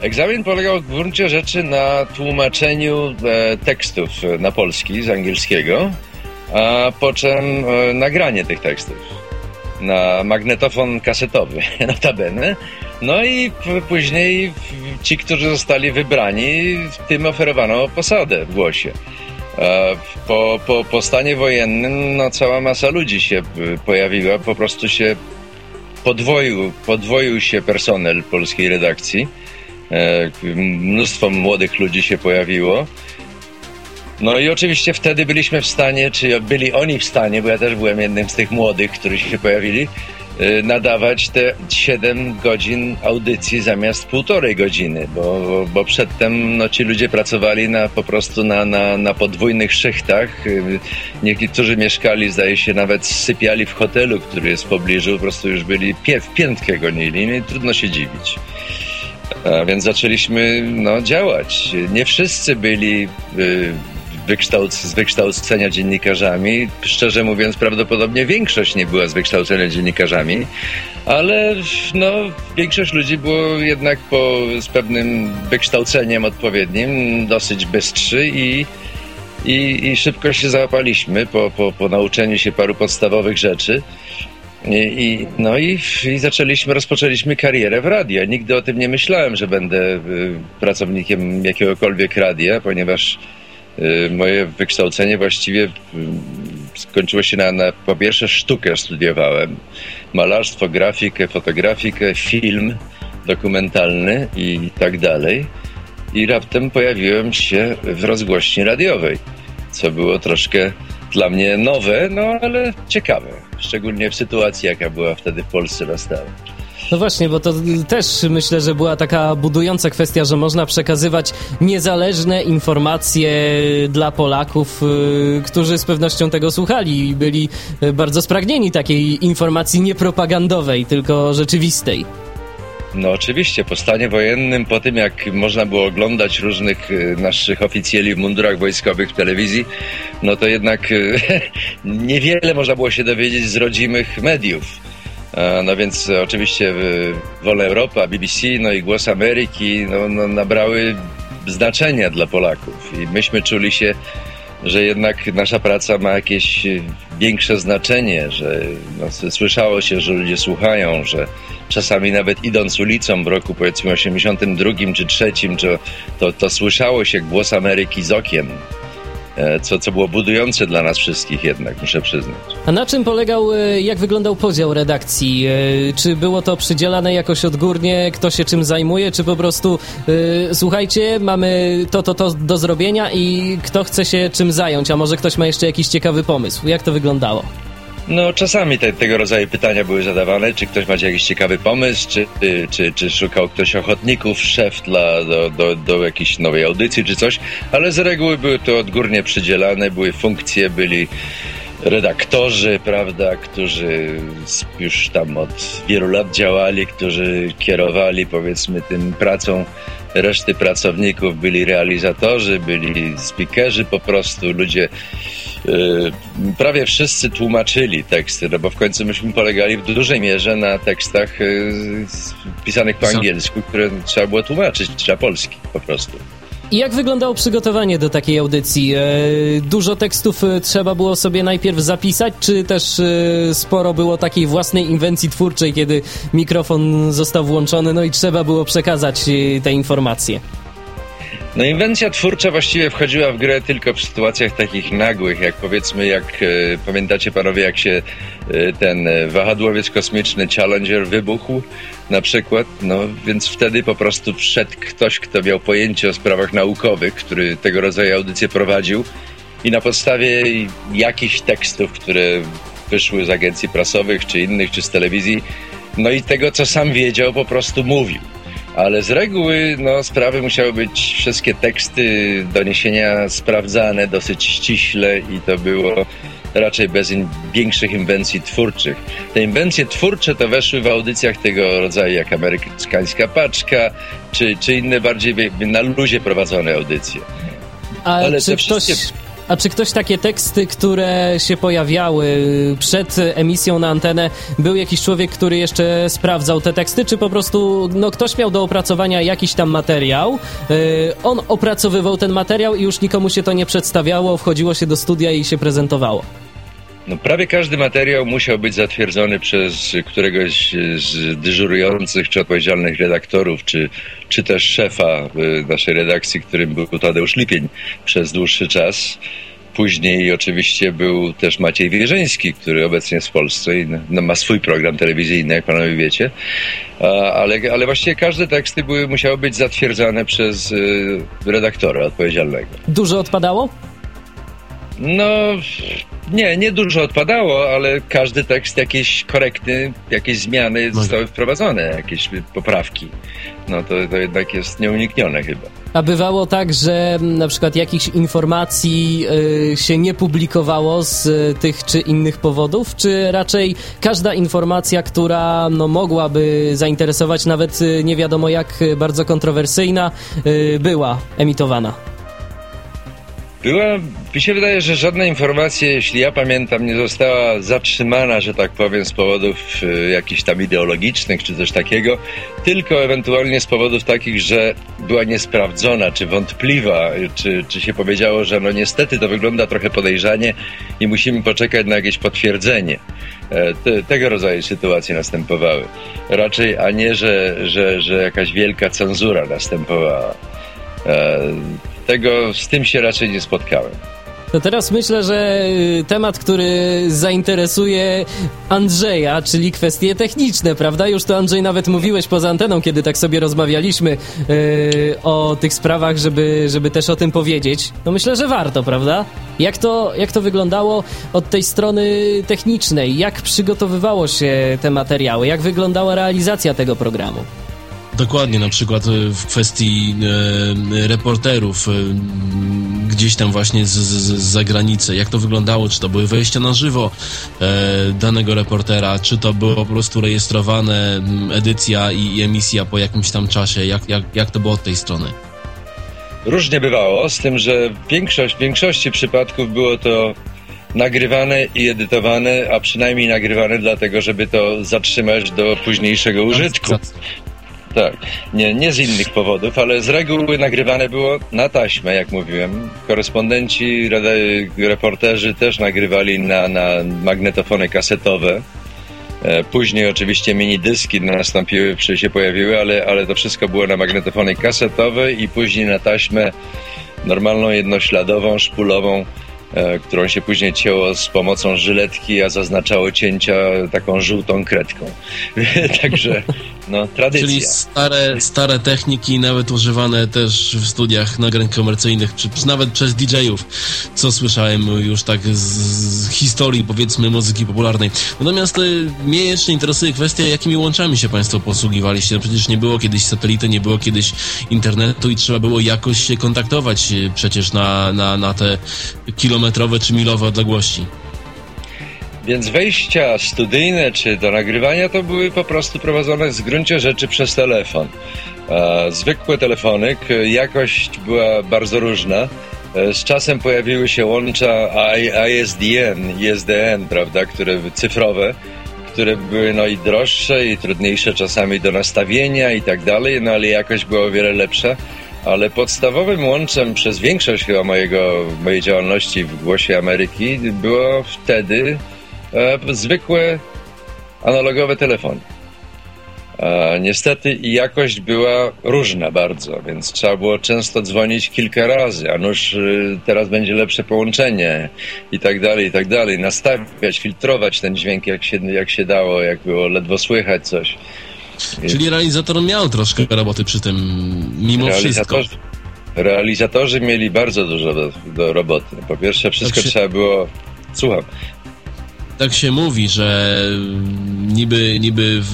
Egzamin polegał w gruncie rzeczy na tłumaczeniu e, tekstów na polski z angielskiego, a po czym e, nagranie tych tekstów na magnetofon kasetowy, notabene. No i później ci, którzy zostali wybrani, tym oferowano posadę w głosie. Po, po, po stanie wojennym no, cała masa ludzi się y, pojawiła, po prostu się podwoił, podwoił się personel polskiej redakcji. E, mnóstwo młodych ludzi się pojawiło. No i oczywiście wtedy byliśmy w stanie, czy byli oni w stanie, bo ja też byłem jednym z tych młodych, którzy się pojawili, y, nadawać te 7 godzin audycji zamiast półtorej godziny, bo, bo przedtem no, ci ludzie pracowali na, po prostu na, na, na podwójnych szychtach. Y, niektórzy mieszkali, zdaje się, nawet sypiali w hotelu, który jest w pobliżu, po prostu już byli w piętkę gonili, no trudno się dziwić. A więc zaczęliśmy no, działać. Nie wszyscy byli y, wykształc z wykształcenia dziennikarzami. Szczerze mówiąc, prawdopodobnie większość nie była z wykształcenia dziennikarzami, ale no, większość ludzi było jednak po, z pewnym wykształceniem odpowiednim, dosyć bystrzy i, i, i szybko się załapaliśmy po, po, po nauczeniu się paru podstawowych rzeczy. I, i, no i, i, zaczęliśmy, rozpoczęliśmy karierę w radio. Nigdy o tym nie myślałem, że będę y, pracownikiem jakiegokolwiek radia, ponieważ moje wykształcenie właściwie y, skończyło się na, na po pierwsze sztukę studiowałem, malarstwo, grafikę, fotografikę, film dokumentalny i tak dalej. I raptem pojawiłem się w rozgłośni radiowej, co było troszkę dla mnie nowe, no ale ciekawe, szczególnie w sytuacji, jaka była wtedy w Polsce nastała. No właśnie, bo to też myślę, że była taka budująca kwestia, że można przekazywać niezależne informacje dla Polaków, y, którzy z pewnością tego słuchali i byli y, bardzo spragnieni takiej informacji niepropagandowej, tylko rzeczywistej. No oczywiście, po stanie wojennym, po tym jak można było oglądać różnych y, naszych oficjeli w mundurach wojskowych w telewizji, no to jednak niewiele można było się dowiedzieć z rodzimych mediów. E, no więc oczywiście Wolna Europa, BBC, no i Głos Ameryki no, no, nabrały znaczenia dla Polaków i myśmy czuli się, że jednak nasza praca ma jakieś większe znaczenie, że no, słyszało się, że ludzie słuchają, że czasami nawet idąc ulicą w roku powiedzmy 82 czy 3, to, to, to słyszało się głos Ameryki z okien. E, co, co było budujące dla nas wszystkich jednak, muszę przyznać. A na czym polegał, e, jak wyglądał podział redakcji? E, czy było to przydzielane jakoś odgórnie, kto się czym zajmuje, czy po prostu słuchajcie, mamy to, to, to do zrobienia i kto chce się czym zająć, a może ktoś ma jeszcze jakiś ciekawy pomysł? Jak to wyglądało? No, czasami te, tego rodzaju pytania były zadawane, czy ktoś ma jakiś ciekawy pomysł, czy, czy, czy szukał ktoś ochotników, szef dla, do, do, do jakiejś nowej audycji, czy coś, ale z reguły były to odgórnie przydzielane, były funkcje, byli redaktorzy, prawda, którzy już tam od wielu lat działali, którzy kierowali powiedzmy tym pracą. Reszty pracowników, byli realizatorzy, byli speakerzy po prostu, ludzie prawie wszyscy tłumaczyli teksty, no bo w końcu myśmy polegali w dużej mierze na tekstach yy, pisanych po angielsku, które trzeba było tłumaczyć na polski po prostu. I jak wyglądało przygotowanie do takiej audycji? E, dużo tekstów e, trzeba było sobie najpierw zapisać, czy też e, sporo było takiej własnej inwencji twórczej, kiedy mikrofon został włączony, no i trzeba było przekazać te informacje? No inwencja twórcza właściwie wchodziła w grę tylko w sytuacjach takich nagłych, jak powiedzmy, jak e, pamiętacie panowie, jak się e, ten e, wahadłowiec kosmiczny Challenger wybuchł na przykład, no więc wtedy po prostu wszedł ktoś, kto miał pojęcie o sprawach naukowych, który tego rodzaju audycje prowadził i na podstawie jakichś tekstów, które wyszły z agencji prasowych, czy innych, czy z telewizji, no i tego, co sam wiedział, po prostu mówił ale z reguły no, sprawy musiały być wszystkie teksty, doniesienia sprawdzane dosyć ściśle i to było raczej bez in większych inwencji twórczych. Te inwencje twórcze to weszły w audycjach tego rodzaju jak amerykańska paczka, czy, czy inne bardziej na luzie prowadzone audycje. A Ale czy ktoś... Wszystkie a czy ktoś takie teksty, które się pojawiały przed emisją na antenę, był jakiś człowiek, który jeszcze sprawdzał te teksty, czy po prostu no, ktoś miał do opracowania jakiś tam materiał, yy, on opracowywał ten materiał i już nikomu się to nie przedstawiało, wchodziło się do studia i się prezentowało? No, prawie każdy materiał musiał być zatwierdzony przez któregoś z dyżurujących czy odpowiedzialnych redaktorów, czy, czy też szefa y, naszej redakcji, którym był Tadeusz Lipień przez dłuższy czas. Później oczywiście był też Maciej Wierzyński, który obecnie jest w Polsce i no, ma swój program telewizyjny, jak panowie wiecie. Ale, ale właściwie każde teksty były, musiały być zatwierdzane przez y, redaktora odpowiedzialnego. Dużo odpadało? No, nie, nie dużo odpadało, ale każdy tekst, jakieś korekty, jakieś zmiany zostały wprowadzone, jakieś poprawki. No to, to jednak jest nieuniknione chyba. A bywało tak, że na przykład jakichś informacji y, się nie publikowało z y, tych czy innych powodów, czy raczej każda informacja, która no, mogłaby zainteresować, nawet y, nie wiadomo jak bardzo kontrowersyjna, y, była emitowana? Była, mi się wydaje, że żadna informacja, jeśli ja pamiętam, nie została zatrzymana, że tak powiem, z powodów y, jakichś tam ideologicznych czy coś takiego, tylko ewentualnie z powodów takich, że była niesprawdzona, czy wątpliwa, czy, czy się powiedziało, że no niestety to wygląda trochę podejrzanie i musimy poczekać na jakieś potwierdzenie. E, te, tego rodzaju sytuacje następowały. Raczej, a nie, że, że, że jakaś wielka cenzura następowała. E, tego, z tym się raczej nie spotkałem. To teraz myślę, że y, temat, który zainteresuje Andrzeja, czyli kwestie techniczne, prawda? Już to Andrzej nawet mówiłeś poza anteną, kiedy tak sobie rozmawialiśmy yy, o tych sprawach, żeby, żeby też o tym powiedzieć. No myślę, że warto, prawda? Jak to, jak to wyglądało od tej strony technicznej? Jak przygotowywało się te materiały? Jak wyglądała realizacja tego programu? Dokładnie, na przykład e, w kwestii e, reporterów e, gdzieś tam właśnie z, z, z zagranicy, jak to wyglądało, czy to były wejścia na żywo e, danego reportera, czy to było po prostu rejestrowane edycja i, i emisja po jakimś tam czasie, jak, jak, jak to było od tej strony? Różnie bywało, z tym, że większość, w większości przypadków było to nagrywane i edytowane, a przynajmniej nagrywane dlatego, żeby to zatrzymać do późniejszego użytku. Tak, nie, nie z innych powodów, ale z reguły nagrywane było na taśmę, jak mówiłem. Korespondenci, reporterzy też nagrywali na, na magnetofony kasetowe. E, później oczywiście mini dyski nastąpiły, się pojawiły, ale, ale to wszystko było na magnetofony kasetowe i później na taśmę normalną, jednośladową, szpulową e, którą się później cięło z pomocą żyletki, a zaznaczało cięcia taką żółtą kredką. Także, no, tradycja. Czyli stare, stare techniki, nawet używane też w studiach nagrań komercyjnych, czy, czy nawet przez DJ-ów, co słyszałem już tak z, z historii, powiedzmy, muzyki popularnej. Natomiast y, mnie jeszcze interesuje kwestia, jakimi łączami się Państwo posługiwaliście. No przecież nie było kiedyś satelity, nie było kiedyś internetu i trzeba było jakoś się kontaktować y, przecież na, na, na te kilometrowe czy milowe odległości. Więc wejścia studyjne czy do nagrywania to były po prostu prowadzone w gruncie rzeczy przez telefon. Zwykły telefonik, jakość była bardzo różna. E, z czasem pojawiły się łącza ISDN, ISDN, prawda, które cyfrowe, które były no i droższe i trudniejsze czasami do nastawienia i tak dalej, no ale jakość była o wiele lepsza. Ale podstawowym łączem przez większość chyba mojego, mojej działalności w Głosie Ameryki było wtedy e, zwykłe analogowe telefony. E, niestety jakość była różna bardzo, więc trzeba było często dzwonić kilka razy, a nuż y, teraz będzie lepsze połączenie i tak dalej, i tak dalej. Nastawiać, filtrować ten dźwięk jak się, jak się dało, jak było ledwo słychać coś. Czyli realizator miał troszkę roboty przy tym, mimo wszystko. Realizatorzy mieli bardzo dużo do, do roboty. Po pierwsze, wszystko tak się... trzeba było. Słucham tak się mówi, że niby, niby w,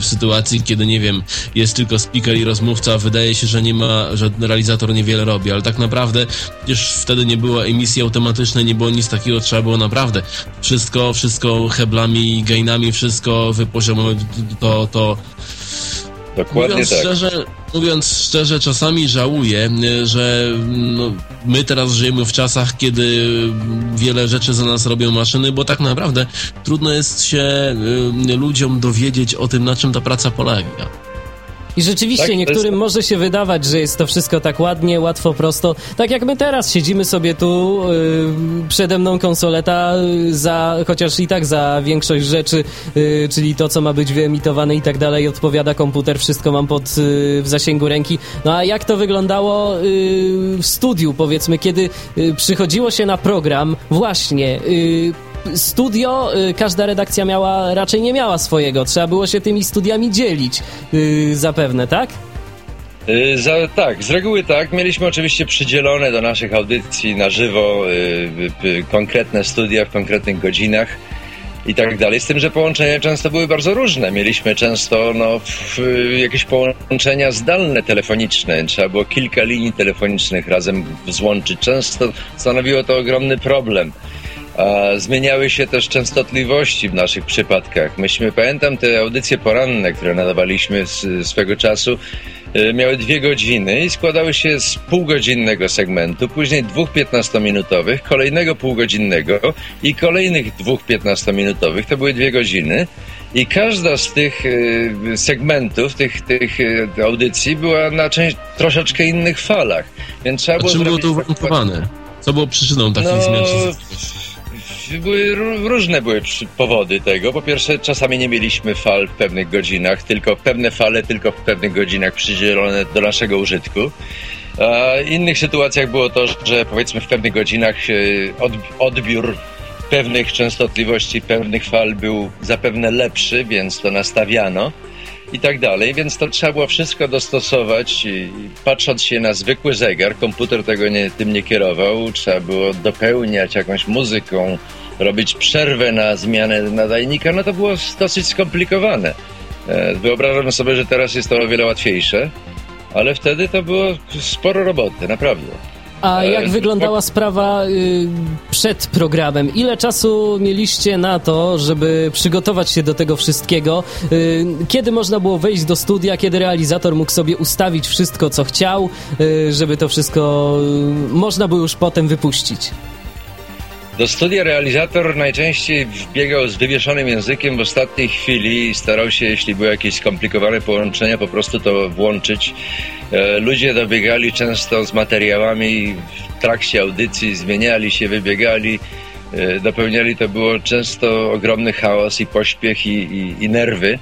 w, sytuacji, kiedy nie wiem, jest tylko speaker i rozmówca, wydaje się, że nie ma, że realizator niewiele robi, ale tak naprawdę przecież wtedy nie było emisji automatycznej, nie było nic takiego, trzeba było naprawdę wszystko, wszystko heblami, gainami, wszystko wypoziomować, to, to Dokładnie mówiąc tak. Szczerze, mówiąc szczerze, czasami żałuję, że no, my teraz żyjemy w czasach, kiedy wiele rzeczy za nas robią maszyny, bo tak naprawdę trudno jest się y, ludziom dowiedzieć o tym, na czym ta praca polega. I rzeczywiście tak, niektórym jest... może się wydawać, że jest to wszystko tak ładnie, łatwo, prosto. Tak jak my teraz siedzimy sobie tu, yy, przede mną konsoleta, za, chociaż i tak za większość rzeczy, yy, czyli to, co ma być wyemitowane i tak dalej, odpowiada komputer, wszystko mam pod, yy, w zasięgu ręki. No a jak to wyglądało y, w studiu, powiedzmy, kiedy y, przychodziło się na program, właśnie y, studio y, każda redakcja miała, raczej nie miała swojego. Trzeba było się tymi studiami dzielić y, zapewne, tak? Y, za, tak, z reguły tak. Mieliśmy oczywiście przydzielone do naszych audycji na żywo konkretne studia w konkretnych godzinach i tak dalej. Z tym, że połączenia często były bardzo różne. Mieliśmy często no, jakieś połączenia zdalne telefoniczne. Trzeba było kilka linii telefonicznych razem złączyć. Często stanowiło to ogromny problem. Zmieniały się też częstotliwości w naszych przypadkach. Myśmy, pamiętam te audycje poranne, które nadawaliśmy z swego czasu, e, miały dwie godziny i składały się z półgodzinnego segmentu, później dwóch 15-minutowych, kolejnego półgodzinnego i kolejnych dwóch 15-minutowych. To były dwie godziny. I każda z tych e, segmentów, tych, tych e, audycji była na część, troszeczkę innych falach. Więc trzeba A było czym było to uwarunkowane? Co było przyczyną takich no, zmian? Były, różne były powody tego. Po pierwsze, czasami nie mieliśmy fal w pewnych godzinach, tylko pewne fale tylko w pewnych godzinach przydzielone do naszego użytku. W innych sytuacjach było to, że powiedzmy w pewnych godzinach e, odbiór pewnych częstotliwości, pewnych fal był zapewne lepszy, więc to nastawiano i tak dalej, więc to trzeba było wszystko dostosować patrząc się na zwykły zegar, komputer tego nie, tym nie kierował, trzeba było dopełniać jakąś muzyką, robić przerwę na zmianę nadajnika, no to było dosyć skomplikowane. E, wyobrażam sobie, że teraz jest to o wiele łatwiejsze, ale wtedy to było sporo roboty, naprawdę. A jak wyglądała sprawa y, przed programem? Ile czasu mieliście na to, żeby przygotować się do tego wszystkiego? Y, kiedy można było wejść do studia, kiedy realizator mógł sobie ustawić wszystko, co chciał, y, żeby to wszystko można było już potem wypuścić? Do studia realizator najczęściej wbiegał z wywieszonym językiem w ostatniej chwili i starał się, jeśli były jakieś skomplikowane połączenia, po prostu to włączyć. E, ludzie dobiegali często z materiałami w trakcie audycji, zmieniali się, wybiegali, e, dopełniali to było często ogromny chaos i pośpiech i, i, i nerwy.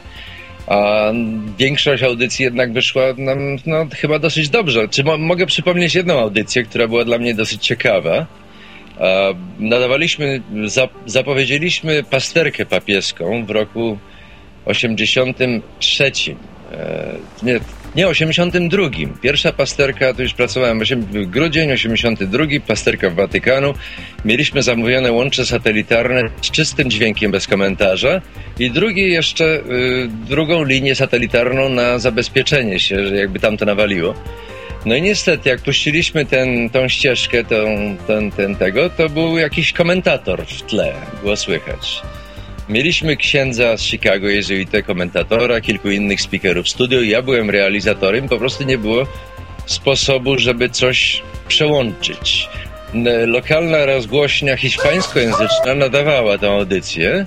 A większość audycji jednak wyszła nam no, chyba dosyć dobrze. Czy mo mogę przypomnieć jedną audycję, która była dla mnie dosyć ciekawa? Nadawaliśmy, zapowiedzieliśmy pasterkę papieską w roku 83. E, nie, nie, 82. Pierwsza pasterka, to już pracowałem, 8, grudzień 82, pasterka w Watykanu. Mieliśmy zamówione łącze satelitarne z czystym dźwiękiem bez komentarza i drugi jeszcze, y, drugą linię satelitarną na zabezpieczenie się, że jakby tam to nawaliło. No i niestety, jak puściliśmy ten, tą ścieżkę, tą, ten, ten tego, to był jakiś komentator w tle, było słychać. Mieliśmy księdza z Chicago, jezuitę, komentatora, kilku innych speakerów w studiu. Ja byłem realizatorem, po prostu nie było sposobu, żeby coś przełączyć. Lokalna rozgłośnia hiszpańskojęzyczna nadawała tę audycję,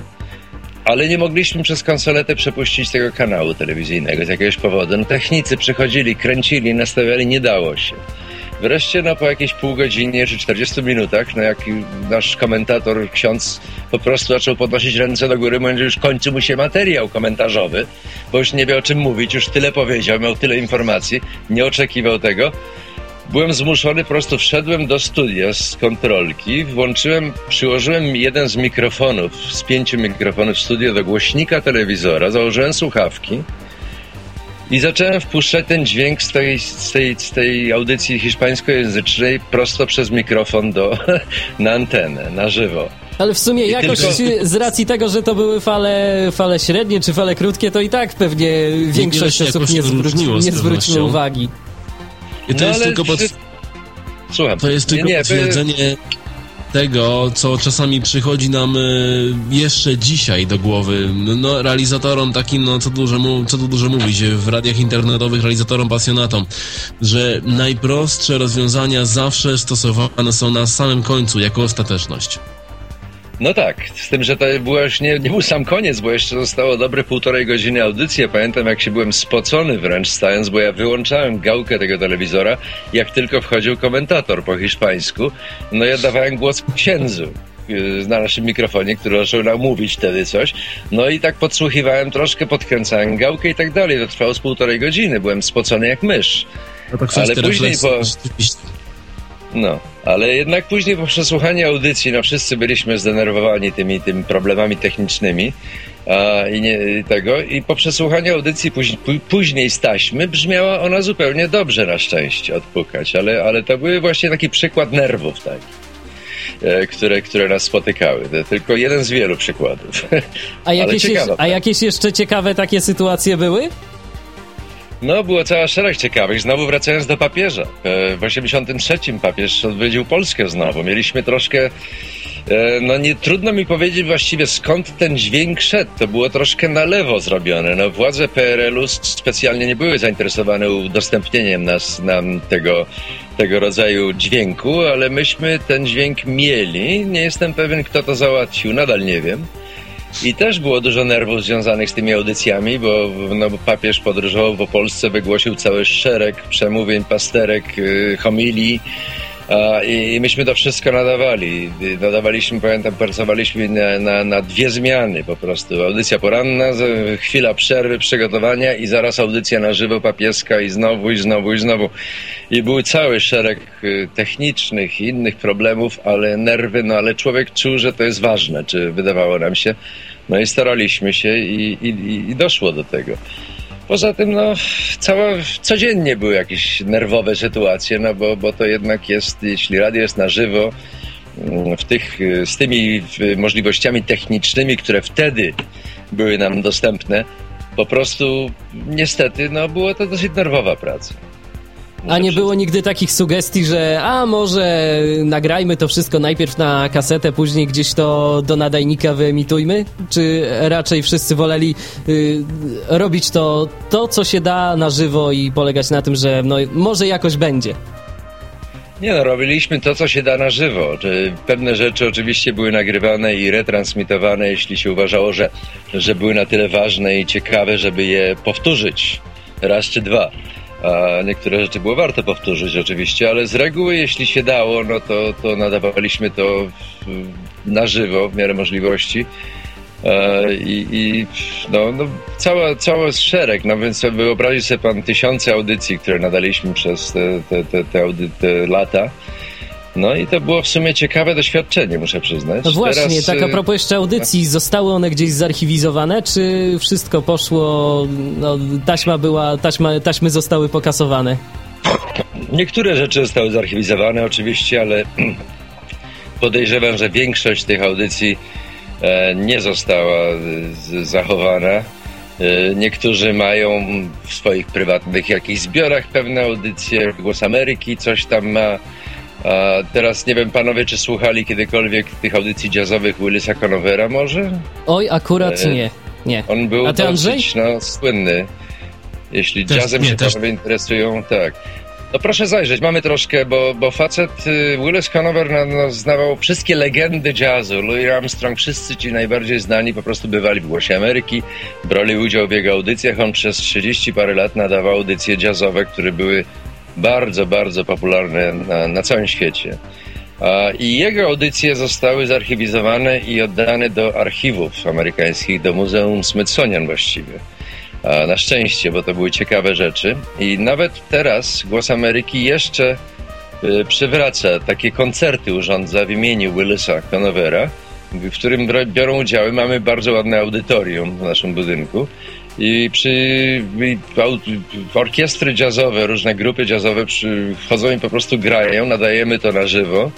ale nie mogliśmy przez konsoletę przepuścić tego kanału telewizyjnego z jakiegoś powodu. No, technicy przychodzili, kręcili, nastawiali, nie dało się. Wreszcie no, po jakiejś pół godzinie czy 40 minutach, no jak nasz komentator, ksiądz po prostu zaczął podnosić ręce do góry, mówiąc, że już kończy mu się materiał komentarzowy, bo już nie wie o czym mówić, już tyle powiedział, miał tyle informacji, nie oczekiwał tego. Byłem zmuszony, po prostu wszedłem do studia z kontrolki, włączyłem, przyłożyłem jeden z mikrofonów, z pięciu mikrofonów w studio do głośnika telewizora, założyłem słuchawki, i zacząłem wpuszczać ten dźwięk z tej, z tej, z tej audycji hiszpańskojęzycznej prosto przez mikrofon do, na antenę, na żywo. Ale w sumie jakoś tylko... z racji tego, że to były fale, fale średnie czy fale krótkie, to i tak pewnie większość osób nie, zwróci, nie zwróciło uwagi. I to no, jest tylko pod... Słucham. To jest tylko nie, nie, potwierdzenie by tego, co czasami przychodzi nam e, jeszcze dzisiaj do głowy. No, realizatorom takim, no co dużo, co tu dużo mówić, w radiach internetowych, realizatorom, pasjonatom, że najprostsze rozwiązania zawsze stosowane są na samym końcu, jako ostateczność. No tak, z tym, że to było już nie, nie był sam koniec, bo jeszcze zostało dobre półtorej godziny audycji. Ja pamiętam, jak się byłem spocony wręcz stając, bo ja wyłączałem gałkę tego telewizora, jak tylko wchodził komentator po hiszpańsku. No ja dawałem głos księdzu y, na naszym mikrofonie, który zaczął nam mówić wtedy coś. No i tak podsłuchiwałem troszkę, podkręcałem gałkę i tak dalej. To trwało z półtorej godziny. Byłem spocony jak mysz. No tak Ale później po... No, ale jednak później po przesłuchaniu audycji, no wszyscy byliśmy zdenerwowani tymi, tymi problemami technicznymi a, i nie, tego. I po przesłuchaniu audycji później, później z taśmy brzmiała ona zupełnie dobrze na szczęście odpukać, ale, ale to był właśnie taki przykład nerwów, tak. E, które, które nas spotykały. To tylko jeden z wielu przykładów. A jakieś, a jakieś jeszcze ciekawe takie sytuacje były? No, było cała szereg ciekawych. Znowu wracając do papieża. E, w 83 papież odwiedził Polskę znowu. Mieliśmy troszkę e, no nie trudno mi powiedzieć właściwie skąd ten dźwięk szedł. To było troszkę na lewo zrobione. No, władze PRL-u specjalnie nie były zainteresowane udostępnieniem nas, nam tego, tego rodzaju dźwięku, ale myśmy ten dźwięk mieli. Nie jestem pewien, kto to załatwił, nadal nie wiem. I też było dużo nerwów związanych z tymi audycjami, bo, no, papież podróżował po Polsce, wygłosił cały szereg przemówień, pasterek, yy, homilii. I myśmy to wszystko nadawali. Nadawaliśmy, pamiętam, pracowaliśmy na, na, na, dwie zmiany po prostu. Audycja poranna, chwila przerwy, przygotowania i zaraz audycja na żywo papieska i znowu, i znowu, i znowu. I był cały szereg y, technicznych i innych problemów, ale nerwy, no ale człowiek czuł, że to jest ważne, czy wydawało nam się. No i staraliśmy się i, i, i doszło do tego. Poza tym, no, cała, codziennie były jakieś nerwowe sytuacje, no bo, bo to jednak jest, jeśli radio jest na żywo, mm, w tych, z tymi możliwościami technicznymi, które wtedy były nam dostępne, po prostu niestety, no, było to dosyć nerwowa praca. A nie było nigdy takich sugestii, że a może nagrajmy to wszystko najpierw na kasetę, później gdzieś to do nadajnika wyemitujmy? Czy raczej wszyscy woleli y, robić to, to, co się da na żywo i polegać na tym, że no, może jakoś będzie? Nie no, robiliśmy to, co się da na żywo. Pewne rzeczy oczywiście były nagrywane i retransmitowane, jeśli się uważało, że, że były na tyle ważne i ciekawe, żeby je powtórzyć raz czy dwa niektóre rzeczy było warto powtórzyć oczywiście, ale z reguły jeśli się dało, no to, to nadawaliśmy to na żywo w miarę możliwości. I, i no, no, cała, cały szereg, no więc wyobrazić sobie pan tysiące audycji, które nadaliśmy przez te, te, te, te, audy, te lata. No i to było w sumie ciekawe doświadczenie, muszę przyznać. No właśnie, Teraz, tak a y, propos jeszcze audycji, zostały one gdzieś zarchiwizowane, czy wszystko poszło, no, taśma była, taśma, taśmy zostały pokasowane? Niektóre rzeczy zostały zarchiwizowane oczywiście, ale podejrzewam, że większość tych audycji e, nie została z- zachowana. E, Niektórzy mają w swoich prywatnych jakichś zbiorach pewne audycje. Głos Ameryki coś tam ma. A teraz nie wiem, panowie, czy słuchali kiedykolwiek tych audycji jazzowych Willisa Conovera może? Oj, akurat E, nie, nie. On był A ty, dosyć no, słynny. Jeśli Też- jazzem nie, się też- panowie interesują, tak. No proszę zajrzeć, mamy troszkę, bo, bo facet y, Willis Conover no, no, znawał wszystkie legendy jazzu. Louis Armstrong, wszyscy ci najbardziej znani po prostu bywali w Głosie Ameryki, brali udział w jego audycjach. On przez 30 parę lat nadawał audycje jazzowe, które były bardzo, bardzo popularne na, na całym świecie. I jego audycje zostały zarchiwizowane i oddane do archiwów amerykańskich, do Muzeum Smithsonian właściwie. Na szczęście, bo to były ciekawe rzeczy. I nawet teraz Głos Ameryki jeszcze y, przywraca takie koncerty, urządza w imieniu Willisa Conovera, w którym biorą udziały. Mamy bardzo ładne audytorium w naszym budynku. I przy orkiestry jazzowe, różne grupy jazzowe przychodzą i po prostu grają, nadajemy to na żywo.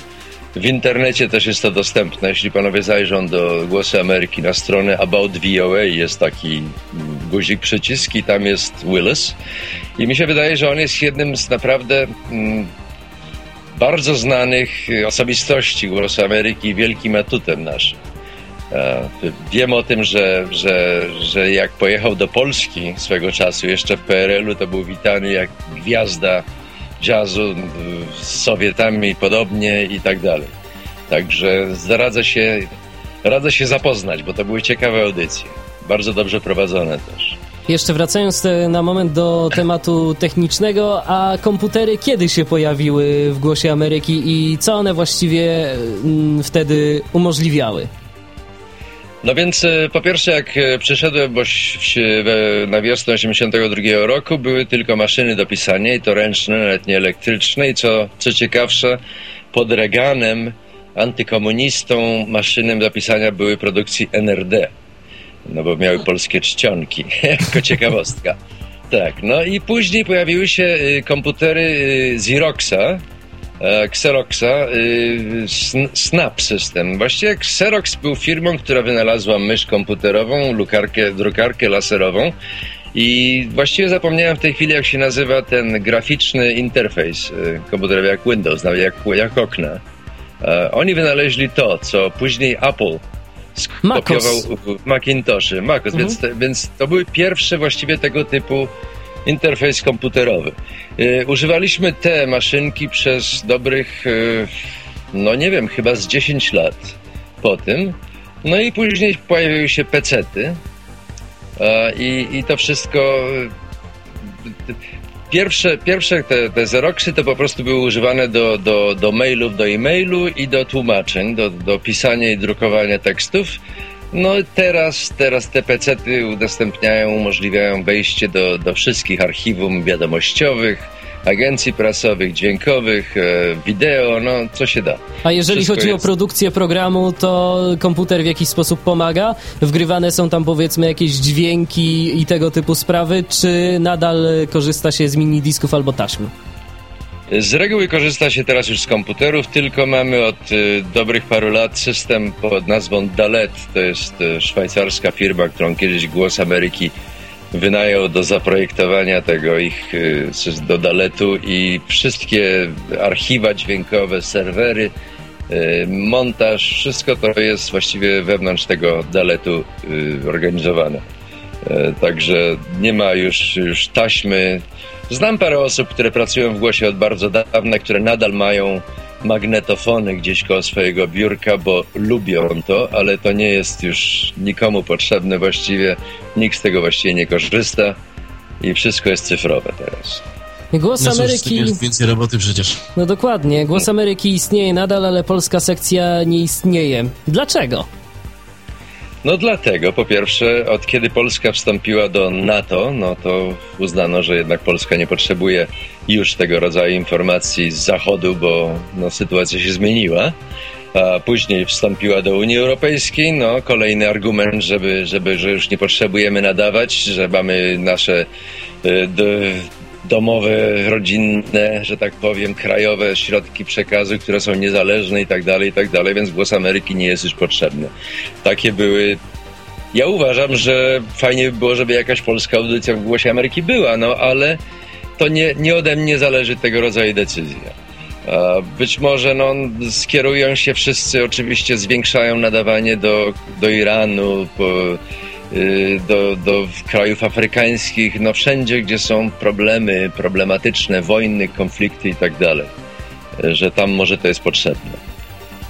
W internecie też jest to dostępne. Jeśli panowie zajrzą do Głosu Ameryki na stronę About VOA, jest taki guzik przycisk i tam jest Willis. I mi się wydaje, że on jest jednym z naprawdę mm, bardzo znanych osobistości Głosu Ameryki, wielkim atutem naszym. E, Wiem o tym, że, że, że jak pojechał do Polski swego czasu, jeszcze w PRL-u, to był witany jak gwiazda jazzu z Sowietami i podobnie i tak dalej. Także radzę się, radzę się zapoznać, bo to były ciekawe audycje. Bardzo dobrze prowadzone też. Jeszcze wracając e, na moment do tematu technicznego, a komputery kiedy się pojawiły w Głosie Ameryki i co one właściwie mm, wtedy umożliwiały? No więc e, po pierwsze jak e, przyszedłem, bo na wiosnę 82 roku były tylko maszyny do pisania i to ręczne, nawet nie elektryczne i co, co ciekawsze pod Reaganem antykomunistą maszynem do pisania były produkcji NRD. No bo miały polskie czcionki, jako ciekawostka. Tak, no i później pojawiły się y, komputery y, Xeroxa, Xeroxa, y, Sn- Snap System. Właściwie Xerox był firmą, która wynalazła mysz komputerową, lukarkę, drukarkę laserową i właściwie zapomniałem w tej chwili, jak się nazywa ten graficzny interfejs y, komputerowy, jak Windows, nawet jak, jak okna. E, Oni wynaleźli to, co później Apple skopiował w Macintoshy, MacOS, więc, te, więc to były pierwsze właściwie tego typu interfejs komputerowy. Y, używaliśmy te maszynki przez dobrych, y, no nie wiem, chyba z 10 lat po tym. No i później pojawiły się pecety i, i to wszystko... y, Pierwsze, pierwsze te, te Xeroxy to po prostu były używane do, do, do mailów, do e-mailu i do tłumaczeń, do, do pisania i drukowania tekstów. No teraz, teraz te pecety udostępniają, umożliwiają wejście do, do wszystkich archiwum wiadomościowych, agencji prasowych, dźwiękowych, e, wideo, no co się da. A jeżeli Wszystko chodzi jest. o produkcję programu, to komputer w jakiś sposób pomaga? Wgrywane są tam powiedzmy jakieś dźwięki i tego typu sprawy, czy nadal korzysta się z mini disków albo taśmy? Z reguły korzysta się teraz już z komputerów, tylko mamy od y, dobrych paru lat system pod nazwą Dalet. To jest y, szwajcarska firma, którą kiedyś Głos Ameryki wynajął do zaprojektowania tego ich y, do Daletu i wszystkie archiwa dźwiękowe, serwery, montaż, wszystko to jest właściwie wewnątrz tego Daletu organizowane. Także nie ma już, już taśmy. Znam parę osób, które pracują w głosie od bardzo dawna, które nadal mają magnetofony gdzieś koło swojego biurka, bo lubią to, ale to nie jest już nikomu potrzebne właściwie. Nikt z tego właściwie nie korzysta i wszystko jest cyfrowe teraz. Głos No Ameryki... jest więcej roboty przecież. No dokładnie, Głos Ameryki istnieje nadal, ale polska sekcja nie istnieje. Dlaczego? No dlatego, po pierwsze, od kiedy Polska wstąpiła do NATO, no to uznano, że jednak Polska nie potrzebuje już tego rodzaju informacji z Zachodu, bo no, sytuacja się zmieniła. A później wstąpiła do Unii Europejskiej, no kolejny argument, żeby, żeby, że już nie potrzebujemy nadawać, że mamy nasze y, domowe, rodzinne, że tak powiem, krajowe środki przekazu, które są niezależne i tak dalej, i tak dalej, więc głos Ameryki nie jest już potrzebny. Takie były ja uważam, że fajnie by było, żeby jakaś polska audycja w Głosie Ameryki była, no ale to nie, nie ode mnie zależy tego rodzaju decyzja. Być może no, skierują się wszyscy, oczywiście zwiększają nadawanie do, do Iranu, po, do, do krajów afrykańskich, no wszędzie, gdzie są problemy problematyczne, wojny, konflikty i tak dalej, że tam może to jest potrzebne.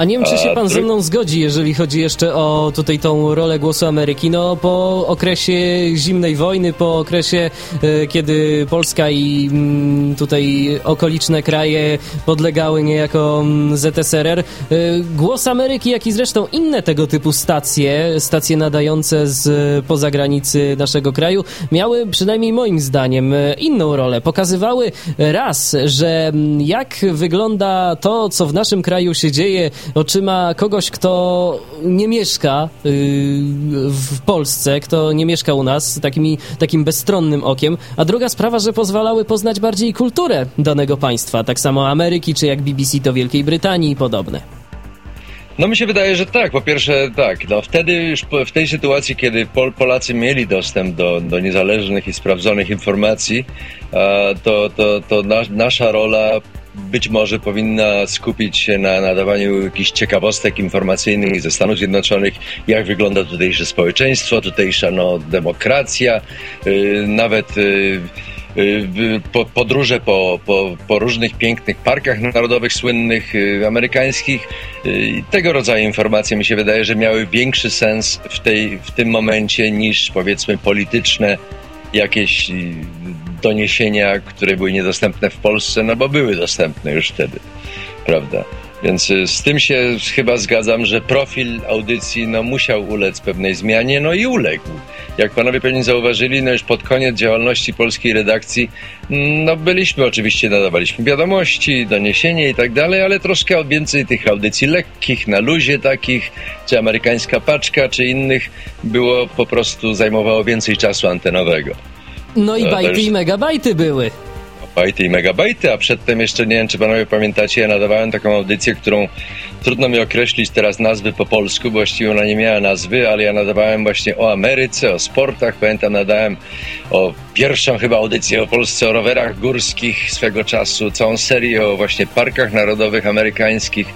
A nie wiem, czy się pan ze mną zgodzi, jeżeli chodzi jeszcze o tutaj tą rolę głosu Ameryki. No, po okresie zimnej wojny, po okresie, e, kiedy Polska i mm, tutaj okoliczne kraje podlegały niejako mm, ZSRR, e, głos Ameryki, jak i zresztą inne tego typu stacje, stacje nadające z poza granicy naszego kraju, miały przynajmniej moim zdaniem e, inną rolę. Pokazywały raz, że mm, jak wygląda to, co w naszym kraju się dzieje oczyma kogoś, kto nie mieszka yy, w Polsce, kto nie mieszka u nas, takimi, takim bezstronnym okiem, a druga sprawa, że pozwalały poznać bardziej kulturę danego państwa, tak samo Ameryki, czy jak BBC to Wielkiej Brytanii i podobne. No mi się wydaje, że tak. Po pierwsze tak, no wtedy już w tej sytuacji, kiedy Pol Polacy mieli dostęp do, do niezależnych i sprawdzonych informacji, to, to, to na, nasza rola być może powinna skupić się na nadawaniu jakichś ciekawostek informacyjnych ze Stanów Zjednoczonych, jak wygląda tutejsze społeczeństwo, tutejsza no, demokracja, yy, nawet yy, po, podróże po, po, po, różnych pięknych parkach narodowych, słynnych, y, amerykańskich. Y, tego rodzaju informacje mi się wydaje, że miały większy sens w, tej, w tym momencie niż powiedzmy polityczne jakieś doniesienia, które były niedostępne w Polsce, no bo były dostępne już wtedy, prawda? Więc y, z tym się chyba zgadzam, że profil audycji no, musiał ulec pewnej zmianie, no i uległ. Jak panowie pewnie zauważyli, no już pod koniec działalności polskiej redakcji, mm, no byliśmy oczywiście, nadawaliśmy wiadomości, doniesienie i tak dalej, ale troszkę więcej tych audycji lekkich, na luzie takich, czy amerykańska paczka, czy innych, było po prostu, zajmowało więcej czasu antenowego. No i bajty i megabajty były. Bajty i megabajty, a przedtem jeszcze nie wiem, czy panowie pamiętacie, ja nadawałem taką audycję, którą trudno mi określić teraz nazwy po polsku, bo właściwie ona nie miała nazwy, ale ja nadawałem właśnie o Ameryce, o sportach, pamiętam nadałem o pierwszą chyba audycję o Polsce, o rowerach górskich swego czasu, całą serię o właśnie parkach narodowych amerykańskich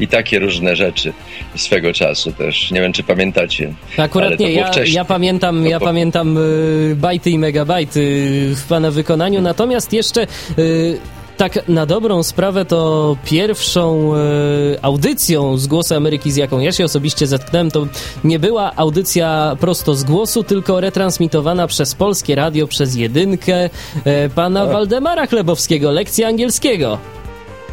i takie różne rzeczy swego czasu też. Nie wiem, czy pamiętacie. Akurat nie, ja, ja, pamiętam, ja pamiętam y, bajty i megabajty w pana wykonaniu, natomiast jeszcze y, tak na dobrą sprawę to pierwszą e, audycją z Głosu Ameryki, z jaką ja się osobiście zetknąłem, to nie była audycja prosto z głosu, tylko retransmitowana przez Polskie Radio, przez jedynkę e, pana Waldemara Chlebowskiego, lekcja angielskiego.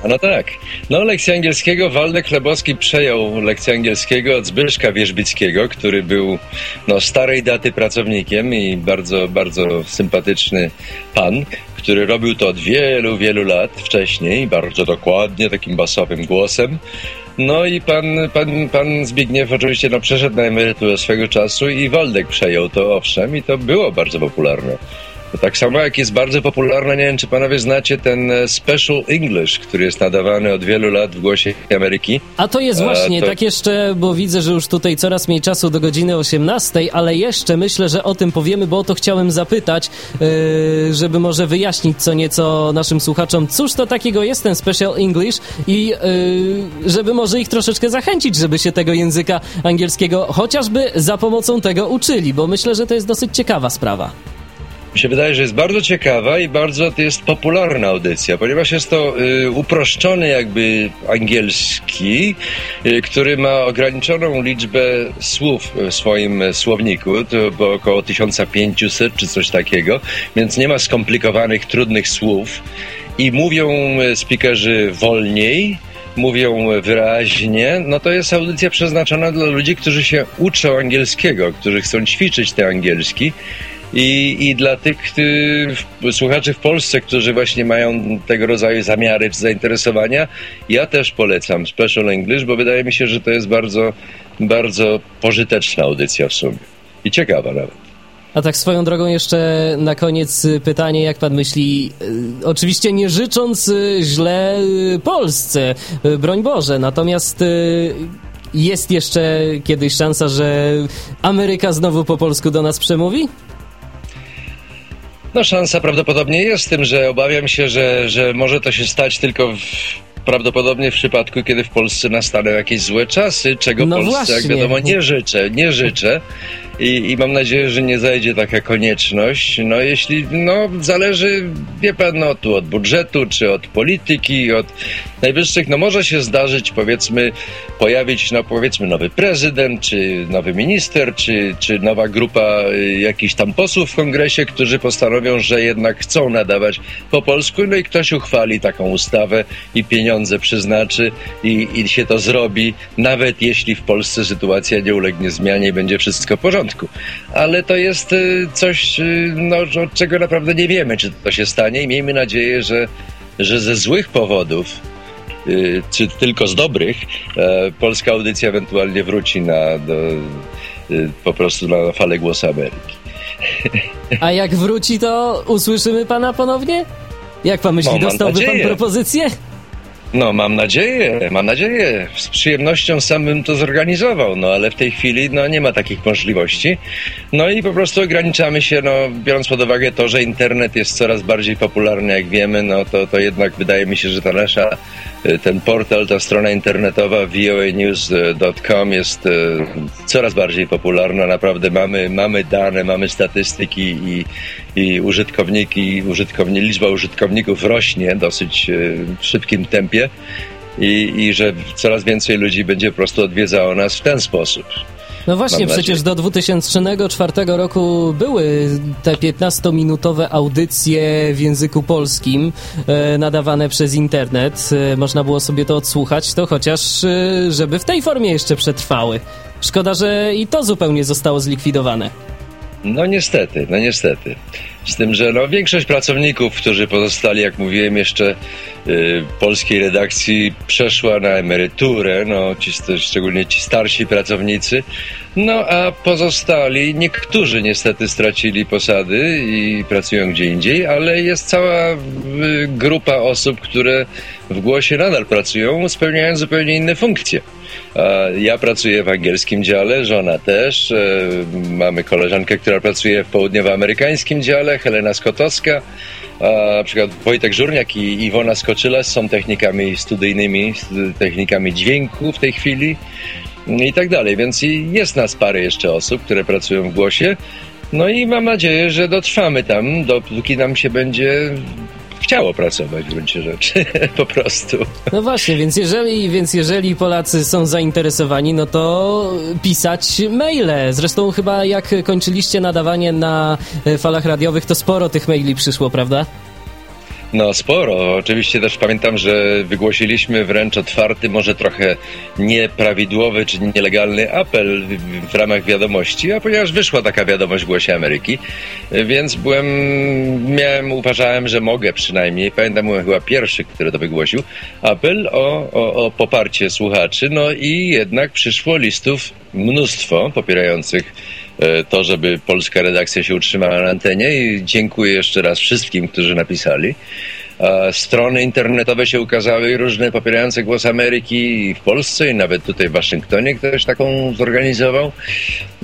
No tak. No lekcję angielskiego Waldek Chlebowski przejął lekcję angielskiego od Zbyszka Wierzbickiego, który był no, starej daty pracownikiem i bardzo, bardzo sympatyczny pan, który robił to od wielu, wielu lat wcześniej, bardzo dokładnie, takim basowym głosem. No i pan, pan, pan Zbigniew oczywiście no, przeszedł na emeryturę swego czasu i Waldek przejął to, owszem, i to było bardzo popularne. Tak samo jak jest bardzo popularny, nie wiem czy panowie znacie ten e, Special English, który jest nadawany od wielu lat w Głosie Ameryki. A to jest właśnie, to... tak jeszcze, bo widzę, że już tutaj coraz mniej czasu do godziny 18, ale jeszcze myślę, że o tym powiemy, bo o to chciałem zapytać, yy, żeby może wyjaśnić co nieco naszym słuchaczom, cóż to takiego jest ten Special English i żeby może ich troszeczkę zachęcić, żeby się tego języka angielskiego chociażby za pomocą tego uczyli, bo myślę, że to jest dosyć ciekawa sprawa mi się wydaje, że jest bardzo ciekawa i bardzo to jest popularna audycja, ponieważ jest to y, uproszczony jakby angielski, y, który ma ograniczoną liczbę słów w swoim słowniku, to było około 1500 czy coś takiego, więc nie ma skomplikowanych, trudnych słów. I mówią speakerzy wolniej, mówią wyraźnie, no to jest audycja przeznaczona dla ludzi, którzy się uczą angielskiego, którzy chcą ćwiczyć ten angielski. I, I dla tych słuchaczy w Polsce, którzy właśnie mają tego rodzaju zamiary czy zainteresowania, ja też polecam Special English, bo wydaje mi się, że to jest bardzo, bardzo pożyteczna audycja w sumie. I ciekawa nawet. A tak swoją drogą jeszcze na koniec pytanie, jak pan myśli, y, oczywiście nie życząc y, źle y, Polsce, broń Boże, natomiast jest jeszcze kiedyś szansa, że Ameryka znowu po polsku do nas przemówi? No szansa prawdopodobnie jest z tym, że obawiam się, że, że może to się stać tylko w, prawdopodobnie w przypadku, kiedy w Polsce nastaną jakieś złe czasy, czego no Polsce, właśnie. jak wiadomo, nie życzę, nie życzę i, i mam nadzieję, że nie zajdzie taka konieczność. No jeśli, no zależy, wie pan, no tu od budżetu, czy od polityki, od najwyższych, no może się zdarzyć, powiedzmy, pojawić, no powiedzmy, nowy prezydent, czy nowy minister, czy, czy nowa grupa y, jakichś tam posłów w kongresie, którzy postanowią, że jednak chcą nadawać po polsku, no i ktoś uchwali taką ustawę i pieniądze przyznaczy i, i się to zrobi, nawet jeśli w Polsce sytuacja nie ulegnie zmianie i będzie wszystko w porządku porządku. Ale to jest y, coś, y, no, od czego naprawdę nie wiemy, czy to się stanie i miejmy nadzieję, że, że ze złych powodów y, czy tylko z dobrych, e, polska audycja ewentualnie wróci na, do, po prostu na falę głosu Ameryki. A jak wróci, to usłyszymy pana ponownie? Jak pan myśli, no, dostałby pan propozycję? No, mam nadzieję, mam nadzieję. Z przyjemnością sam bym to zorganizował, no ale w tej chwili no, nie ma takich możliwości. No i po prostu ograniczamy się, no, biorąc pod uwagę to, że internet jest coraz bardziej popularny, jak wiemy, no to, to jednak wydaje mi się, że ta nasza, ten portal, ta strona internetowa voanews.com jest y, coraz bardziej popularna. Naprawdę mamy, mamy dane, mamy statystyki i, i użytkowniki, użytkowni, liczba użytkowników rośnie dosyć y, w szybkim tempie i, i że coraz więcej ludzi będzie po prostu odwiedzało nas w ten sposób. No właśnie, przecież do 2004 roku były te 15-minutowe audycje w języku polskim e, nadawane przez internet. E, można było sobie to odsłuchać, to chociaż e, żeby w tej formie jeszcze przetrwały. Szkoda, że i to zupełnie zostało zlikwidowane. No niestety, no niestety. Z tym, że no, większość pracowników, którzy pozostali, jak mówiłem, jeszcze y, polskiej redakcji, przeszła na emeryturę, no, ci, szczególnie ci starsi pracownicy. No a pozostali, niektórzy niestety stracili posady i pracują gdzie indziej, ale jest cała y, grupa osób, które w głosie nadal pracują, spełniając zupełnie inne funkcje. Ja pracuję w angielskim dziale, żona też. E, mamy koleżankę, która pracuje w południowoamerykańskim dziale, Helena Skotowska. Na przykład Wojtek Żurniak i Iwona Skoczyla są technikami studyjnymi, technikami dźwięku w tej chwili i tak dalej. Więc jest nas parę jeszcze osób, które pracują w głosie. No i mam nadzieję, że dotrwamy tam, dopóki nam się będzie chciało pracować w gruncie rzeczy, po prostu. No właśnie, więc jeżeli, więc jeżeli Polacy są zainteresowani, no to pisać maile. Zresztą chyba jak kończyliście nadawanie na falach radiowych, to sporo tych maili przyszło, prawda? No sporo. Oczywiście też pamiętam, że wygłosiliśmy wręcz otwarty, może trochę nieprawidłowy czy nielegalny apel w, ramach wiadomości, a ponieważ wyszła taka wiadomość w Głosie Ameryki, więc byłem, miałem, uważałem, że mogę przynajmniej, pamiętam, byłem chyba pierwszy, który to wygłosił, apel o, o, o poparcie słuchaczy, no i jednak przyszło listów mnóstwo popierających to, żeby polska redakcja się utrzymała na antenie i dziękuję jeszcze raz wszystkim, którzy napisali. Strony internetowe się ukazały różne popierające głos Ameryki w Polsce i nawet tutaj w Waszyngtonie ktoś taką zorganizował.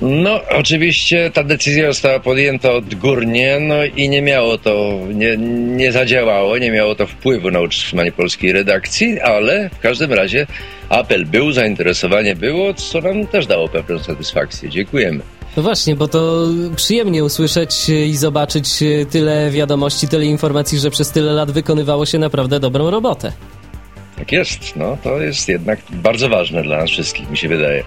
No, oczywiście ta decyzja została podjęta odgórnie, no i nie miało to, nie, nie zadziałało, nie miało to wpływu na utrzymanie polskiej redakcji, ale w każdym razie apel był, zainteresowanie było, co nam też dało pewną satysfakcję. Dziękujemy. No właśnie, bo to przyjemnie usłyszeć i zobaczyć tyle wiadomości, tyle informacji, że przez tyle lat wykonywało się naprawdę dobrą robotę. Tak jest, no to jest jednak bardzo ważne dla nas wszystkich, mi się wydaje.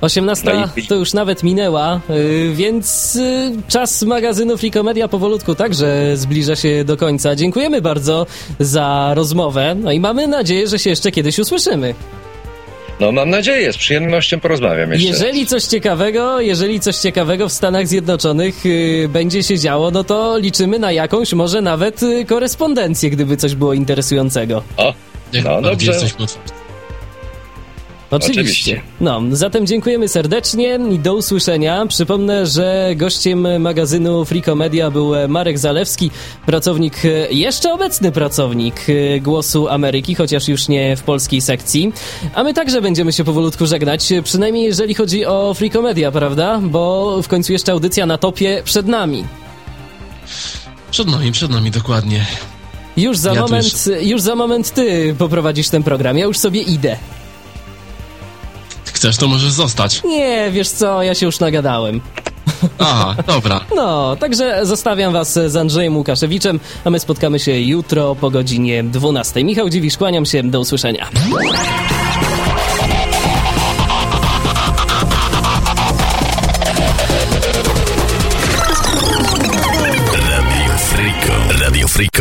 18 No to już nawet minęła, y, więc y, czas magazynu Frikomedia powolutku także zbliża się do końca. Dziękujemy bardzo za rozmowę, no i mamy nadzieję, że się jeszcze kiedyś usłyszymy. No mam nadzieję, z przyjemnością porozmawiam jeszcze. Jeżeli coś ciekawego, jeżeli coś ciekawego w Stanach Zjednoczonych y, będzie się działo, no to liczymy na jakąś, może nawet y, korespondencję, gdyby coś było interesującego. O, No, dobrze. jesteśmy otwarci. Oczywiście. Oczywiście. No, zatem dziękujemy serdecznie i do usłyszenia. Przypomnę, że gościem magazynu Frikomedia był Marek Zalewski, pracownik, jeszcze obecny pracownik Głosu Ameryki, chociaż już nie w polskiej sekcji. A my także będziemy się powolutku żegnać, przynajmniej jeżeli chodzi o Frikomedia, prawda? Bo w końcu jeszcze audycja na topie przed nami. Przed nami, przed nami, dokładnie. Już za Ja moment, jeszcze- już za moment ty poprowadzisz ten program. Ja już sobie idę. Chcesz, to możesz zostać. Nie, wiesz co, ja się już nagadałem. Aha, dobra. No, także zostawiam was z Andrzejem Łukaszewiczem, a my spotkamy się jutro po godzinie 12. Michał Dziwisz, kłaniam się, do usłyszenia. Radio Frico. Radio Frico.